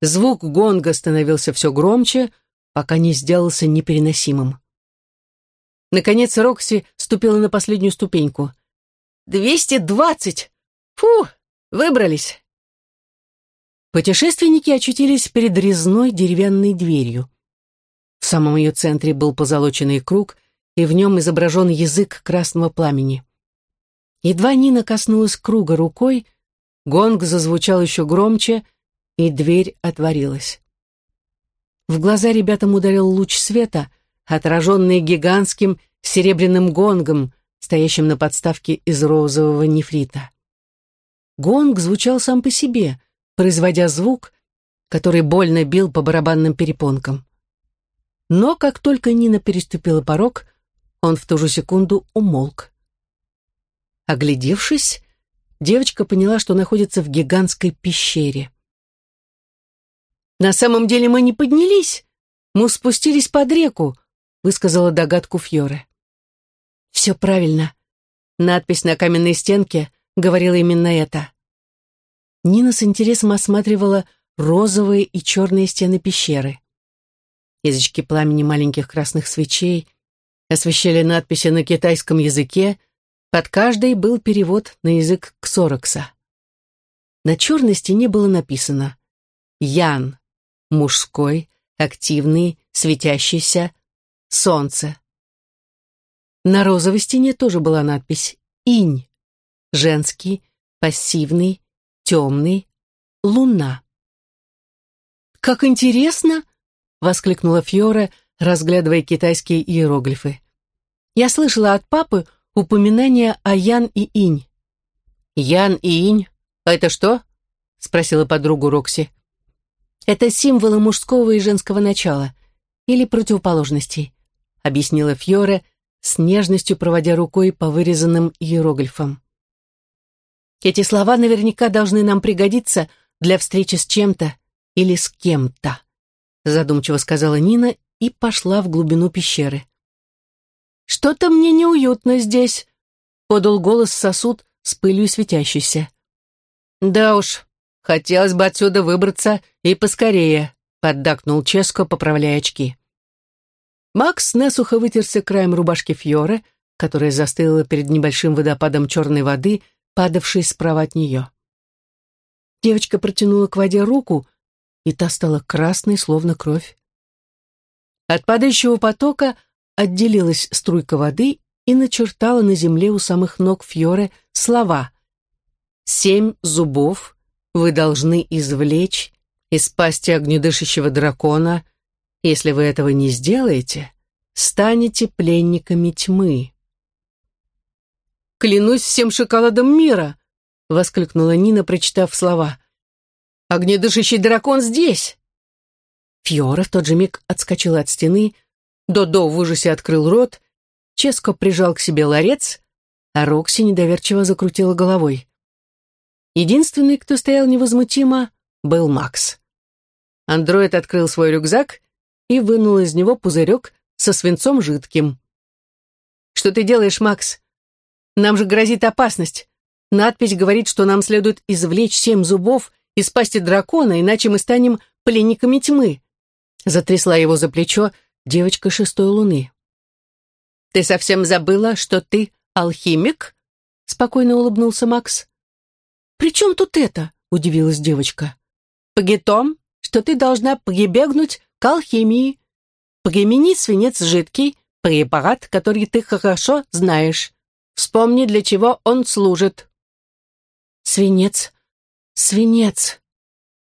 Звук гонга становился все громче, пока не сделался непереносимым. Наконец Рокси ступила на последнюю ступеньку. «Двести двадцать! Фу, выбрались!» Путешественники очутились перед резной деревянной дверью. В самом ее центре был позолоченный круг, и в нем изображен язык красного пламени. Едва Нина коснулась круга рукой, гонг зазвучал еще громче, и дверь отворилась. В глаза ребятам ударил луч света, отраженный гигантским серебряным гонгом, стоящим на подставке из розового нефрита. Гонг звучал сам по себе — производя звук, который больно бил по барабанным перепонкам. Но как только Нина переступила порог, он в ту же секунду умолк. Оглядевшись, девочка поняла, что находится в гигантской пещере. «На самом деле мы не поднялись, мы спустились под реку», высказала догадку Фьоре. «Все правильно. Надпись на каменной стенке говорила именно это. Нина с интересом осматривала розовые и черные стены пещеры. Язычки пламени маленьких красных свечей освещали надписи на китайском языке, под каждой был перевод на язык ксорокса. На черной стене было написано «Ян» — мужской, активный, светящийся, солнце. На розовой стене тоже была надпись «Инь» — женский, пассивный, темный, луна. «Как интересно!» — воскликнула Фьора, разглядывая китайские иероглифы. «Я слышала от папы упоминание о Ян и Инь». «Ян и Инь? А это что?» — спросила подругу Рокси. «Это символы мужского и женского начала, или противоположностей», — объяснила Фьора, с нежностью проводя рукой по вырезанным иероглифам. Эти слова наверняка должны нам пригодиться для встречи с чем-то или с кем-то», задумчиво сказала Нина и пошла в глубину пещеры. «Что-то мне неуютно здесь», подал голос сосуд с пылью светящийся. «Да уж, хотелось бы отсюда выбраться и поскорее», поддакнул Ческо, поправляя очки. Макс насухо вытерся краем рубашки Фьоры, которая застыла перед небольшим водопадом черной воды, падавший справа от нее. Девочка протянула к воде руку, и та стала красной, словно кровь. От падающего потока отделилась струйка воды и начертала на земле у самых ног Фьоре слова «Семь зубов вы должны извлечь из пасти огнедышащего дракона. Если вы этого не сделаете, станете пленниками тьмы». «Клянусь всем шоколадом мира!» — воскликнула Нина, прочитав слова. «Огнедышащий дракон здесь!» Фьора в тот же миг отскочила от стены, Додо в ужасе открыл рот, Ческо прижал к себе ларец, а Рокси недоверчиво закрутила головой. Единственный, кто стоял невозмутимо, был Макс. Андроид открыл свой рюкзак и вынул из него пузырек со свинцом жидким. «Что ты делаешь, Макс? Нам же грозит опасность. Надпись говорит, что нам следует извлечь семь зубов из пасти дракона, иначе мы станем пленниками тьмы». Затрясла его за плечо девочка шестой луны. «Ты совсем забыла, что ты алхимик?» Спокойно улыбнулся Макс. «При чем тут это?» — удивилась девочка. «Пагитом, что ты должна прибегнуть к алхимии. Применить свинец жидкий, препарат, который ты хорошо знаешь. Вспомни, для чего он служит». «Свинец, свинец».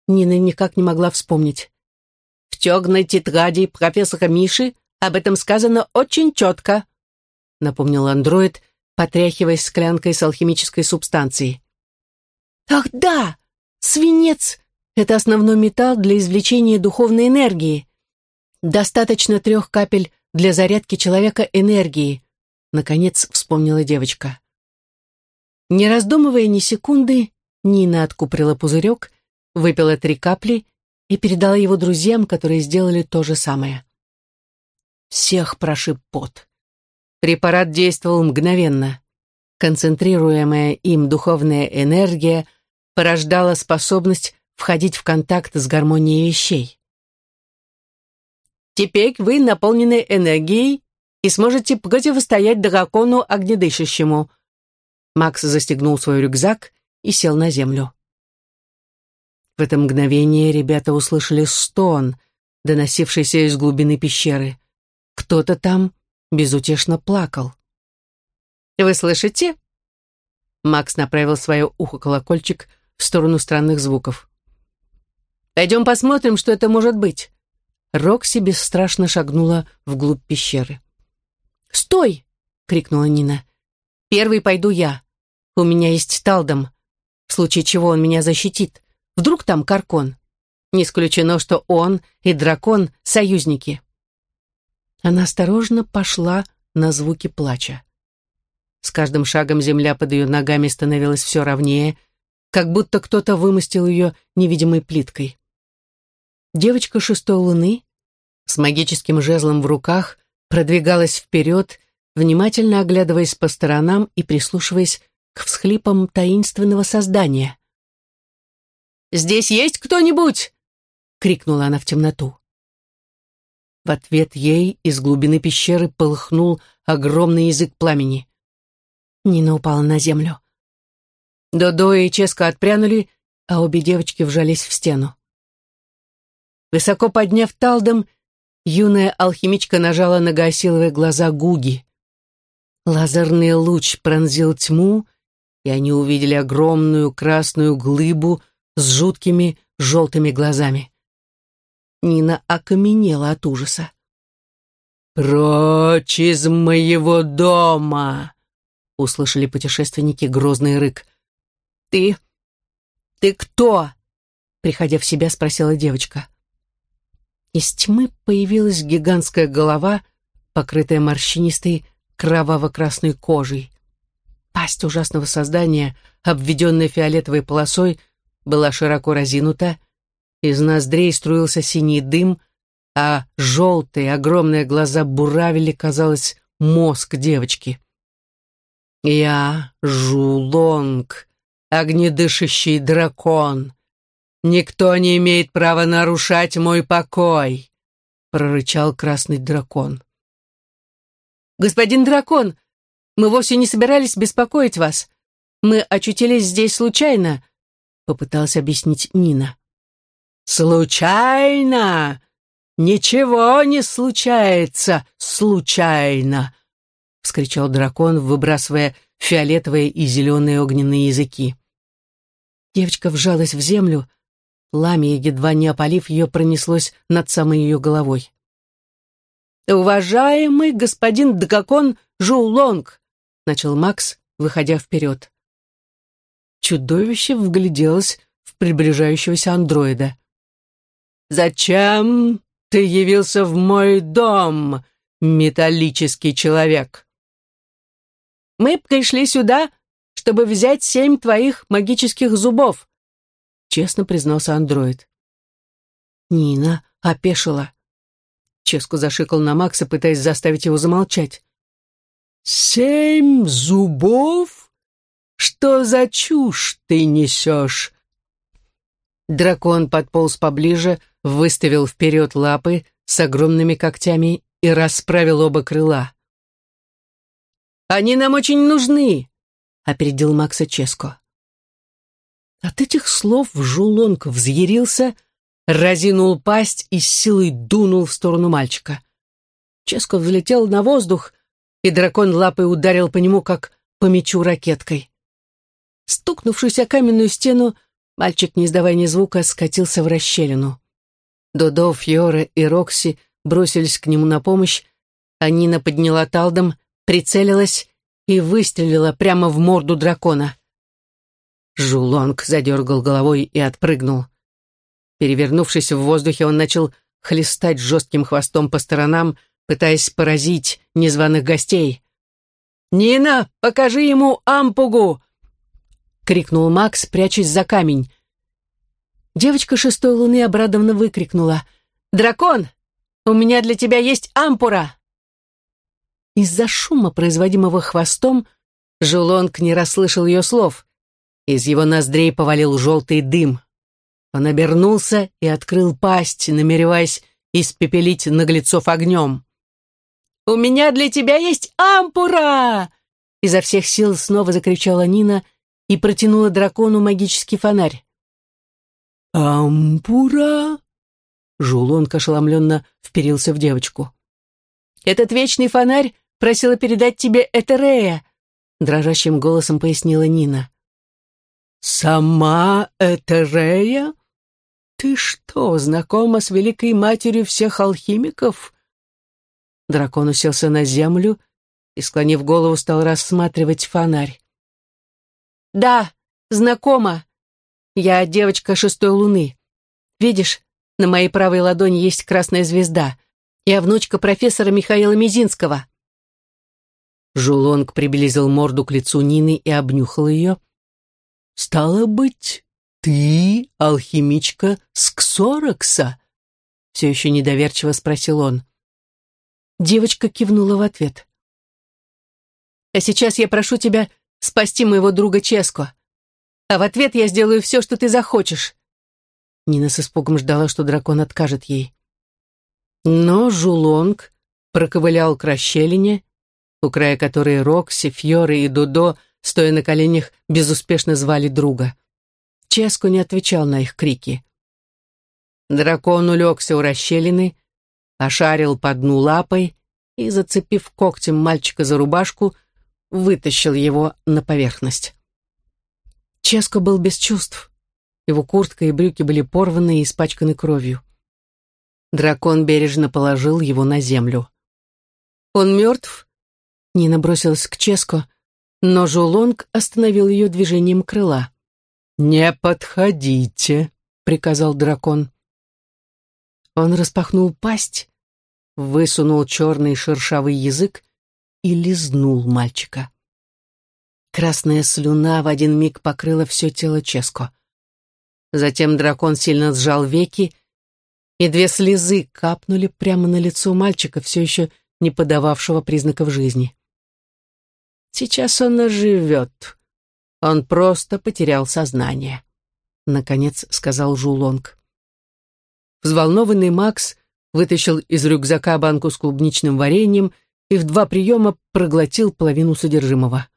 Нина никак не могла вспомнить. В тёгной тетради профессора Миши об этом сказано очень четко», — напомнил андроид, потряхиваясь склянкой с алхимической субстанцией. «Ах да! Свинец — это основной металл для извлечения духовной энергии. Достаточно трех капель для зарядки человека энергии», — наконец вспомнила девочка. Не раздумывая ни секунды, Нина откуприла пузырек, выпила три капли и передала его друзьям, которые сделали то же самое. Всех прошиб пот. Препарат действовал мгновенно. Концентрируемая им духовная энергия порождала способность входить в контакт с гармонией вещей. Теперь вы наполнены энергией и сможете противостоять дракону огнедышащему. Макс застегнул свой рюкзак и сел на землю. В это мгновение ребята услышали стон, доносившийся из глубины пещеры. Кто-то там безутешно плакал. «Вы слышите?» Макс направил свое ухо-колокольчик в сторону странных звуков. «Пойдем посмотрим, что это может быть». Рокси бесстрашно шагнула вглубь пещеры. «Стой!» — крикнула Нина. «Первый пойду я. У меня есть талдом, в случае чего он меня защитит. Вдруг там Каркон? Не исключено, что он и дракон — союзники». Она осторожно пошла на звуки плача. С каждым шагом земля под ее ногами становилась все ровнее, как будто кто-то вымостил ее невидимой плиткой. Девочка шестой луны с магическим жезлом в руках продвигалась вперед, внимательно оглядываясь по сторонам и прислушиваясь к всхлипам таинственного создания. «Здесь есть кто-нибудь?» — крикнула она в темноту. В ответ ей из глубины пещеры полыхнул огромный язык пламени. Нина упала на землю. Додо и Ческа отпрянули, а обе девочки вжались в стену. Высоко подняв талдом, юная алхимичка нажала на гасиловые глаза Гуги. Лазерный луч пронзил тьму, и они увидели огромную красную глыбу с жуткими желтыми глазами. Нина окаменела от ужаса. «Прочь из моего дома!» — услышали путешественники грозный рык. «Ты... ты кто?» — приходя в себя, спросила девочка. Из тьмы появилась гигантская голова, покрытая морщинистой кроваво-красной кожей. Пасть ужасного создания, обведенная фиолетовой полосой, была широко разинута, из ноздрей струился синий дым, а желтые огромные глаза буравили, казалось, мозг девочки. «Я Жулонг, огнедышащий дракон. Никто не имеет права нарушать мой покой», — прорычал красный дракон. «Господин дракон, мы вовсе не собирались беспокоить вас. Мы очутились здесь случайно», — попыталась объяснить Нина. «Случайно!» ничего не случается случайно!» — вскричал дракон, выбрасывая фиолетовые и зеленые огненные языки. Девочка вжалась в землю, пламя, едва не опалив ее, пронеслось над самой ее головой. «Уважаемый господин Дакакон Жулонг!» — начал Макс, выходя вперед. Чудовище вгляделось в приближающегося андроида. «Зачем ты явился в мой дом, металлический человек?» «Мы пришли сюда, чтобы взять семь твоих магических зубов», честно признался андроид. Нина опешила. Ческу зашикал на Макса, пытаясь заставить его замолчать. «Семь зубов? Что за чушь ты несешь?» Дракон подполз поближе, выставил вперед лапы с огромными когтями и расправил оба крыла. «Они нам очень нужны!» — опередил Макса Ческо. От этих слов Жулонг взъярился разинул пасть и с силой дунул в сторону мальчика. Ческо взлетел на воздух, и дракон лапой ударил по нему, как по мечу ракеткой. Стукнувшись о каменную стену, мальчик, не издавая ни звука, скатился в расщелину. Додо, Фьоре и Рокси бросились к нему на помощь, а Нина подняла талдом, прицелилась и выстрелила прямо в морду дракона. Жулонг задергал головой и отпрыгнул. Перевернувшись в воздухе, он начал хлестать жестким хвостом по сторонам, пытаясь поразить незваных гостей. «Нина, покажи ему ампугу!» — крикнул Макс, прячась за камень. Девочка шестой луны обрадованно выкрикнула. «Дракон, у меня для тебя есть ампура!» Из-за шума, производимого хвостом, Жулонг не расслышал ее слов. Из его ноздрей повалил желтый дым. Он обернулся и открыл пасть, намереваясь испепелить наглецов огнем. «У меня для тебя есть ампура!» Изо всех сил снова закричала Нина и протянула дракону магический фонарь. «Ампура?» Жулонг ошеломленно вперился в девочку. «Этот вечный фонарь просила передать тебе Этерея», дрожащим голосом пояснила Нина. «Сама Этерея?» «Ты что, знакома с великой матерью всех алхимиков?» Дракон уселся на землю и, склонив голову, стал рассматривать фонарь. «Да, знакома. Я девочка шестой луны. Видишь, на моей правой ладони есть красная звезда. Я внучка профессора Михаила Мизинского». Жулонг приблизил морду к лицу Нины и обнюхал ее. «Стало быть, «Ты алхимичка Сксорокса?» Все еще недоверчиво спросил он. Девочка кивнула в ответ. «А сейчас я прошу тебя спасти моего друга Ческо. А в ответ я сделаю все, что ты захочешь». Нина с испугом ждала, что дракон откажет ей. Но Жулонг проковылял к расщелине, у края которой Рокси, Фьоры и Дудо, стоя на коленях, безуспешно звали друга. Ческо не отвечал на их крики. Дракон улегся у расщелины, ошарил по дну лапой и, зацепив когтем мальчика за рубашку, вытащил его на поверхность. Ческо был без чувств. Его куртка и брюки были порваны и испачканы кровью. Дракон бережно положил его на землю. «Он мертв?» Нина бросилась к Ческо, но Жулонг остановил ее движением крыла. «Не подходите», — приказал дракон. Он распахнул пасть, высунул черный шершавый язык и лизнул мальчика. Красная слюна в один миг покрыла все тело Ческо. Затем дракон сильно сжал веки, и две слезы капнули прямо на лицо мальчика, все еще не подававшего признаков жизни. «Сейчас он оживет», он просто потерял сознание», — наконец сказал Жулонг. Взволнованный Макс вытащил из рюкзака банку с клубничным вареньем и в два приема проглотил половину содержимого.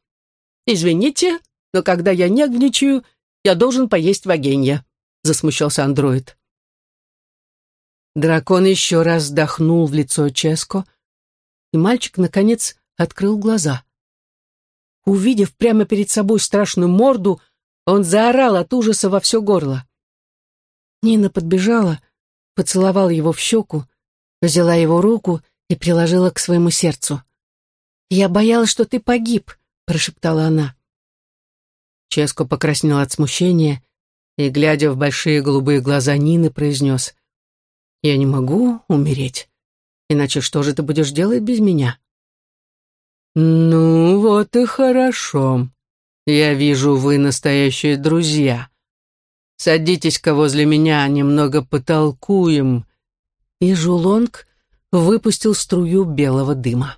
«Извините, но когда я нервничаю, я должен поесть вагенье», — засмущался андроид. Дракон еще раз вдохнул в лицо Ческо, и мальчик, наконец, открыл глаза. Увидев прямо перед собой страшную морду, он заорал от ужаса во все горло. Нина подбежала, поцеловала его в щеку, взяла его руку и приложила к своему сердцу. «Я боялась, что ты погиб», — прошептала она. Ческо покраснел от смущения и, глядя в большие голубые глаза Нины, произнес, «Я не могу умереть, иначе что же ты будешь делать без меня?» «Ну, вот и хорошо. Я вижу, вы настоящие друзья. Садитесь-ка возле меня, немного потолкуем». И Жулонг выпустил струю белого дыма.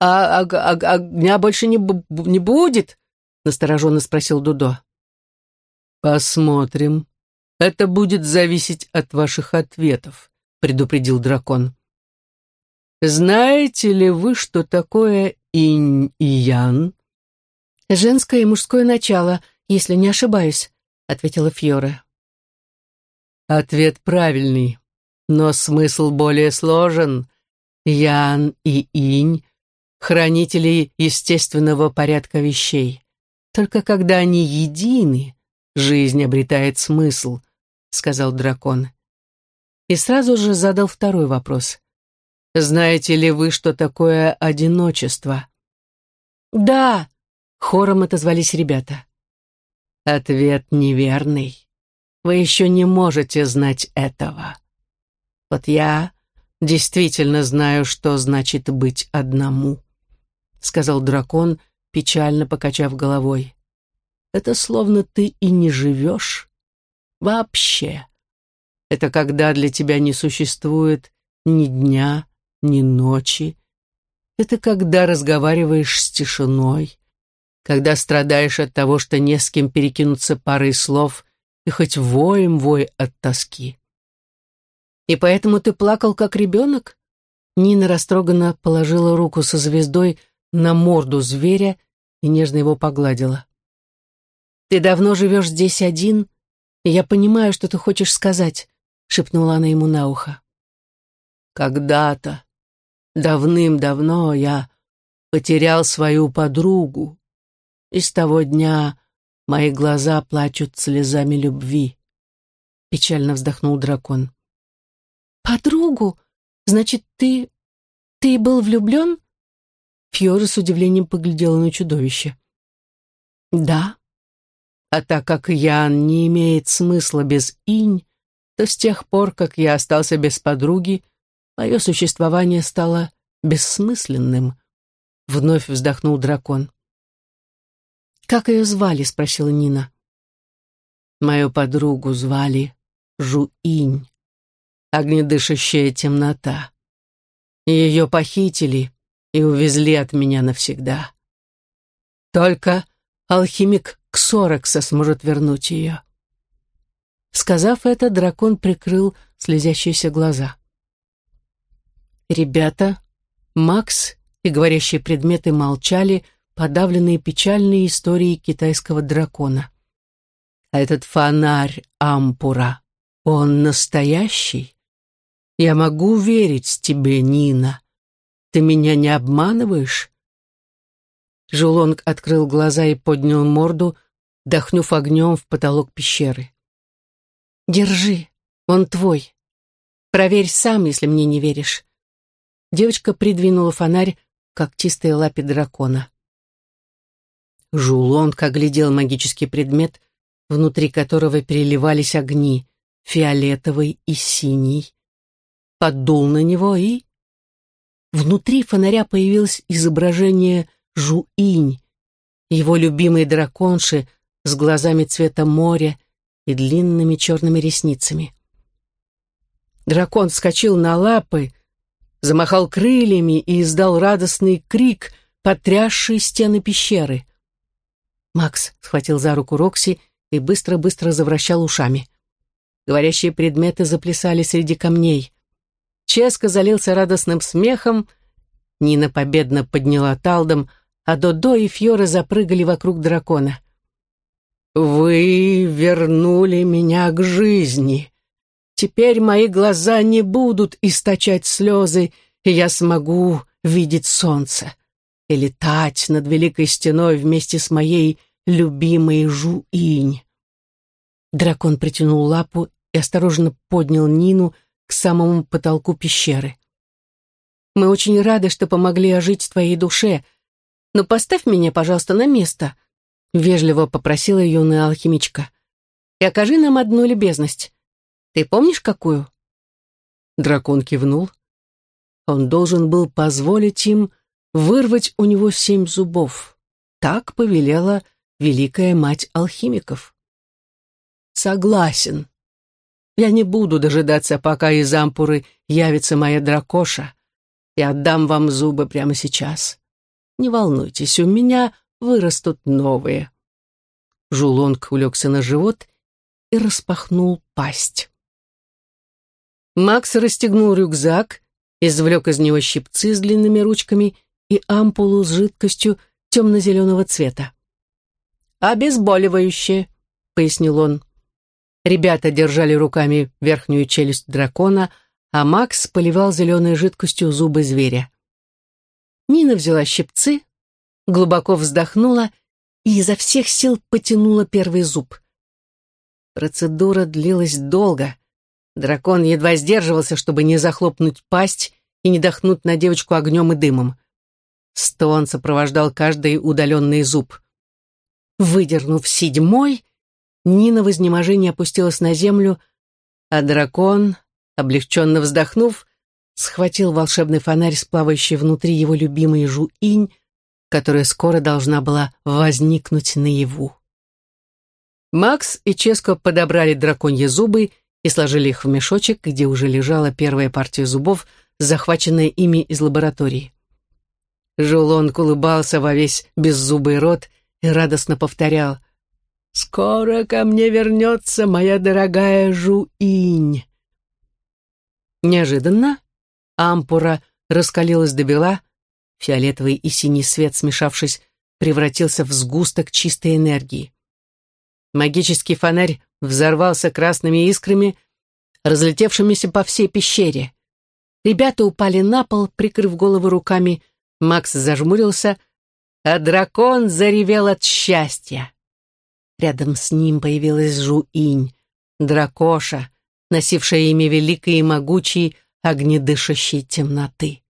«А, а, а огня больше не, не будет?» — настороженно спросил Дудо. «Посмотрим. Это будет зависеть от ваших ответов», — предупредил дракон. «Знаете ли вы, что такое инь и ян?» «Женское и мужское начало, если не ошибаюсь», — ответила Фьора. Ответ правильный, но смысл более сложен. Ян и инь — хранители естественного порядка вещей. Только когда они едины, жизнь обретает смысл, сказал дракон. И сразу же задал второй вопрос. Знаете ли вы, что такое одиночество? Да, хором отозвались ребята. Ответ неверный. Вы еще не можете знать этого. Вот я действительно знаю, что значит быть одному, сказал дракон, печально покачав головой. Это словно ты и не живешь. Вообще. Это когда для тебя не существует ни дня, ни ночи. Это когда разговариваешь с тишиной, когда страдаешь от того, что не с кем перекинуться парой слов и хоть воем вой от тоски. И поэтому ты плакал, как ребенок? Нина растроганно положила руку со звездой на морду зверя и нежно его погладила. «Ты давно живешь здесь один, и я понимаю, что ты хочешь сказать», — шепнула она ему на ухо. «Когда-то, давным-давно я потерял свою подругу, и с того дня мои глаза плачут слезами любви», — печально вздохнул дракон. «Подругу? Значит, ты... ты был влюблен?» Фьора с удивлением поглядела на чудовище. «Да. А так как Ян не имеет смысла без инь, то с тех пор, как я остался без подруги, мое существование стало бессмысленным», — вновь вздохнул дракон. «Как ее звали?» — спросила Нина. «Мою подругу звали Жуинь, огнедышащая темнота. Ее похитили» и увезли от меня навсегда. Только алхимик Ксорекса сможет вернуть ее. Сказав это, дракон прикрыл слезящиеся глаза. Ребята, Макс и говорящие предметы молчали, подавленные печальной историей китайского дракона. А этот фонарь Ампура, он настоящий? Я могу верить тебе, Нина. Ты меня не обманываешь?» Жулонг открыл глаза и поднял морду, дохнув огнем в потолок пещеры. «Держи, он твой. Проверь сам, если мне не веришь». Девочка придвинула фонарь как чистая лапе дракона. Жулонг оглядел магический предмет, внутри которого переливались огни, фиолетовый и синий, подул на него и Внутри фонаря появилось изображение Жуинь, его любимой драконши с глазами цвета моря и длинными черными ресницами. Дракон вскочил на лапы, замахал крыльями и издал радостный крик, потрясший стены пещеры. Макс схватил за руку Рокси и быстро-быстро завращал ушами. Говорящие предметы заплясали среди камней. Ческо залился радостным смехом, Нина победно подняла талдом, а Додо и Фьора запрыгали вокруг дракона. «Вы вернули меня к жизни. Теперь мои глаза не будут источать слезы, и я смогу видеть солнце и летать над великой стеной вместе с моей любимой Жуинь. Дракон притянул лапу и осторожно поднял Нину к самому потолку пещеры. «Мы очень рады, что помогли ожить твоей душе, но поставь меня, пожалуйста, на место», — вежливо попросила юная алхимичка. «И окажи нам одну любезность. Ты помнишь, какую?» Дракон кивнул. Он должен был позволить им вырвать у него семь зубов. Так повелела великая мать алхимиков. «Согласен. Я не буду дожидаться, пока из ампуры явится моя дракоша. Я отдам вам зубы прямо сейчас. Не волнуйтесь, у меня вырастут новые». Жулонг улегся на живот и распахнул пасть. Макс расстегнул рюкзак, извлек из него щипцы с длинными ручками и ампулу с жидкостью темно-зеленого цвета. «Обезболивающее», — пояснил он. Ребята держали руками верхнюю челюсть дракона, а Макс поливал зеленой жидкостью зубы зверя. Нина взяла щипцы, глубоко вздохнула и изо всех сил потянула первый зуб. Процедура длилась долго. Дракон едва сдерживался, чтобы не захлопнуть пасть и не дохнуть на девочку огнем и дымом. Стон сопровождал каждый удаленный зуб. Выдернув седьмой, Нина в изнеможении опустилась на землю, а дракон, облегченно вздохнув, схватил волшебный фонарь с плавающей внутри его любимой жуинь, которая скоро должна была возникнуть наяву. Макс и Ческо подобрали драконьи зубы и сложили их в мешочек, где уже лежала первая партия зубов, захваченная ими из лаборатории. Жулонг улыбался во весь беззубый рот и радостно повторял «Скоро ко мне вернется моя дорогая Жуинь». Неожиданно ампура раскалилась до бела, фиолетовый и синий свет, смешавшись, превратился в сгусток чистой энергии. Магический фонарь взорвался красными искрами, разлетевшимися по всей пещере. Ребята упали на пол, прикрыв голову руками. Макс зажмурился, а дракон заревел от счастья. Рядом с ним появилась Жуинь, дракоша, носившая имя великой и могучей огнедышащей темноты.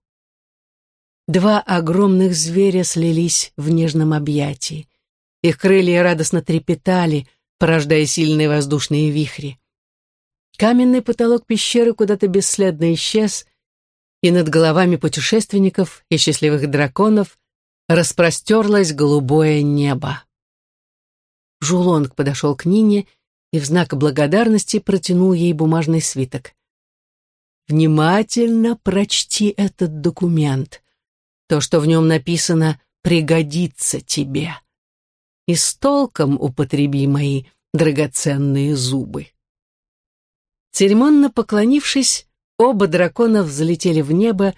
Два огромных зверя слились в нежном объятии. Их крылья радостно трепетали, порождая сильные воздушные вихри. Каменный потолок пещеры куда-то бесследно исчез, и над головами путешественников и счастливых драконов распростерлось голубое небо. Жулонг подошел к Нине и в знак благодарности протянул ей бумажный свиток. «Внимательно прочти этот документ. То, что в нем написано, пригодится тебе. И с толком употреби мои драгоценные зубы». Церемонно поклонившись, Оба дракона взлетели в небо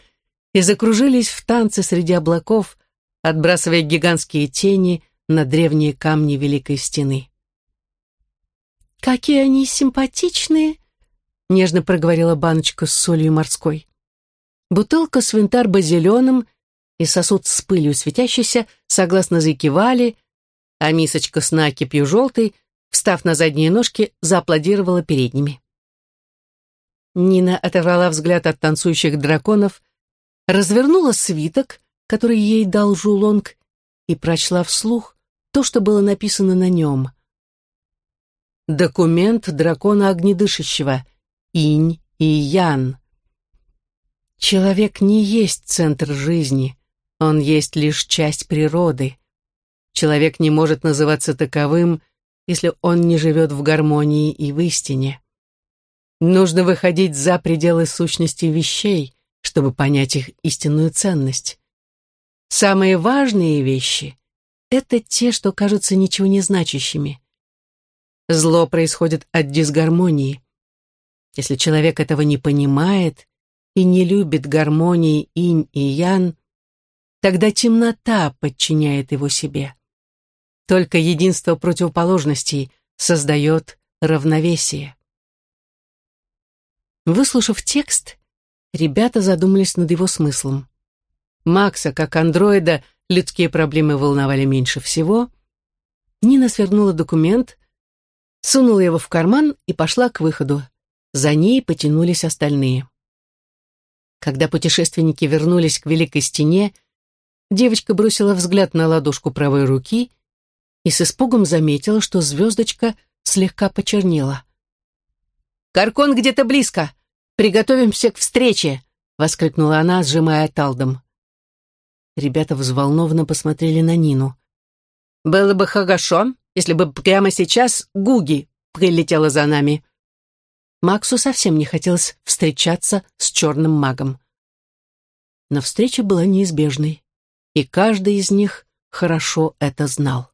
и закружились в танце среди облаков, отбрасывая гигантские тени на древние камни Великой Стены. «Какие они симпатичные!» — нежно проговорила баночка с солью морской. Бутылка с винтарбо-зеленым и сосуд с пылью светящейся согласно закивали, а мисочка с накипью желтой, встав на задние ножки, зааплодировала передними. Нина оторвала взгляд от танцующих драконов, развернула свиток, который ей дал Жулонг, и прочла вслух то, что было написано на нем. Документ дракона огнедышащего, инь и ян. Человек не есть центр жизни, он есть лишь часть природы. Человек не может называться таковым, если он не живет в гармонии и в истине. Нужно выходить за пределы сущности вещей, чтобы понять их истинную ценность. Самые важные вещи — это те, что кажутся ничего не значащими. Зло происходит от дисгармонии. Если человек этого не понимает и не любит гармонии инь и ян, тогда темнота подчиняет его себе. Только единство противоположностей создает равновесие. Выслушав текст, ребята задумались над его смыслом. Макса, как андроида, людские проблемы волновали меньше всего. Нина свернула документ, сунула его в карман и пошла к выходу. За ней потянулись остальные. Когда путешественники вернулись к Великой Стене, девочка бросила взгляд на ладошку правой руки и с испугом заметила, что звездочка слегка почернела. «Каркон где-то близко! Приготовимся к встрече!» — воскликнула она, сжимая талдом. Ребята взволнованно посмотрели на Нину. «Было бы хорошо, если бы прямо сейчас Гуги прилетела за нами». Максу совсем не хотелось встречаться с черным магом. Но встреча была неизбежной, и каждый из них хорошо это знал.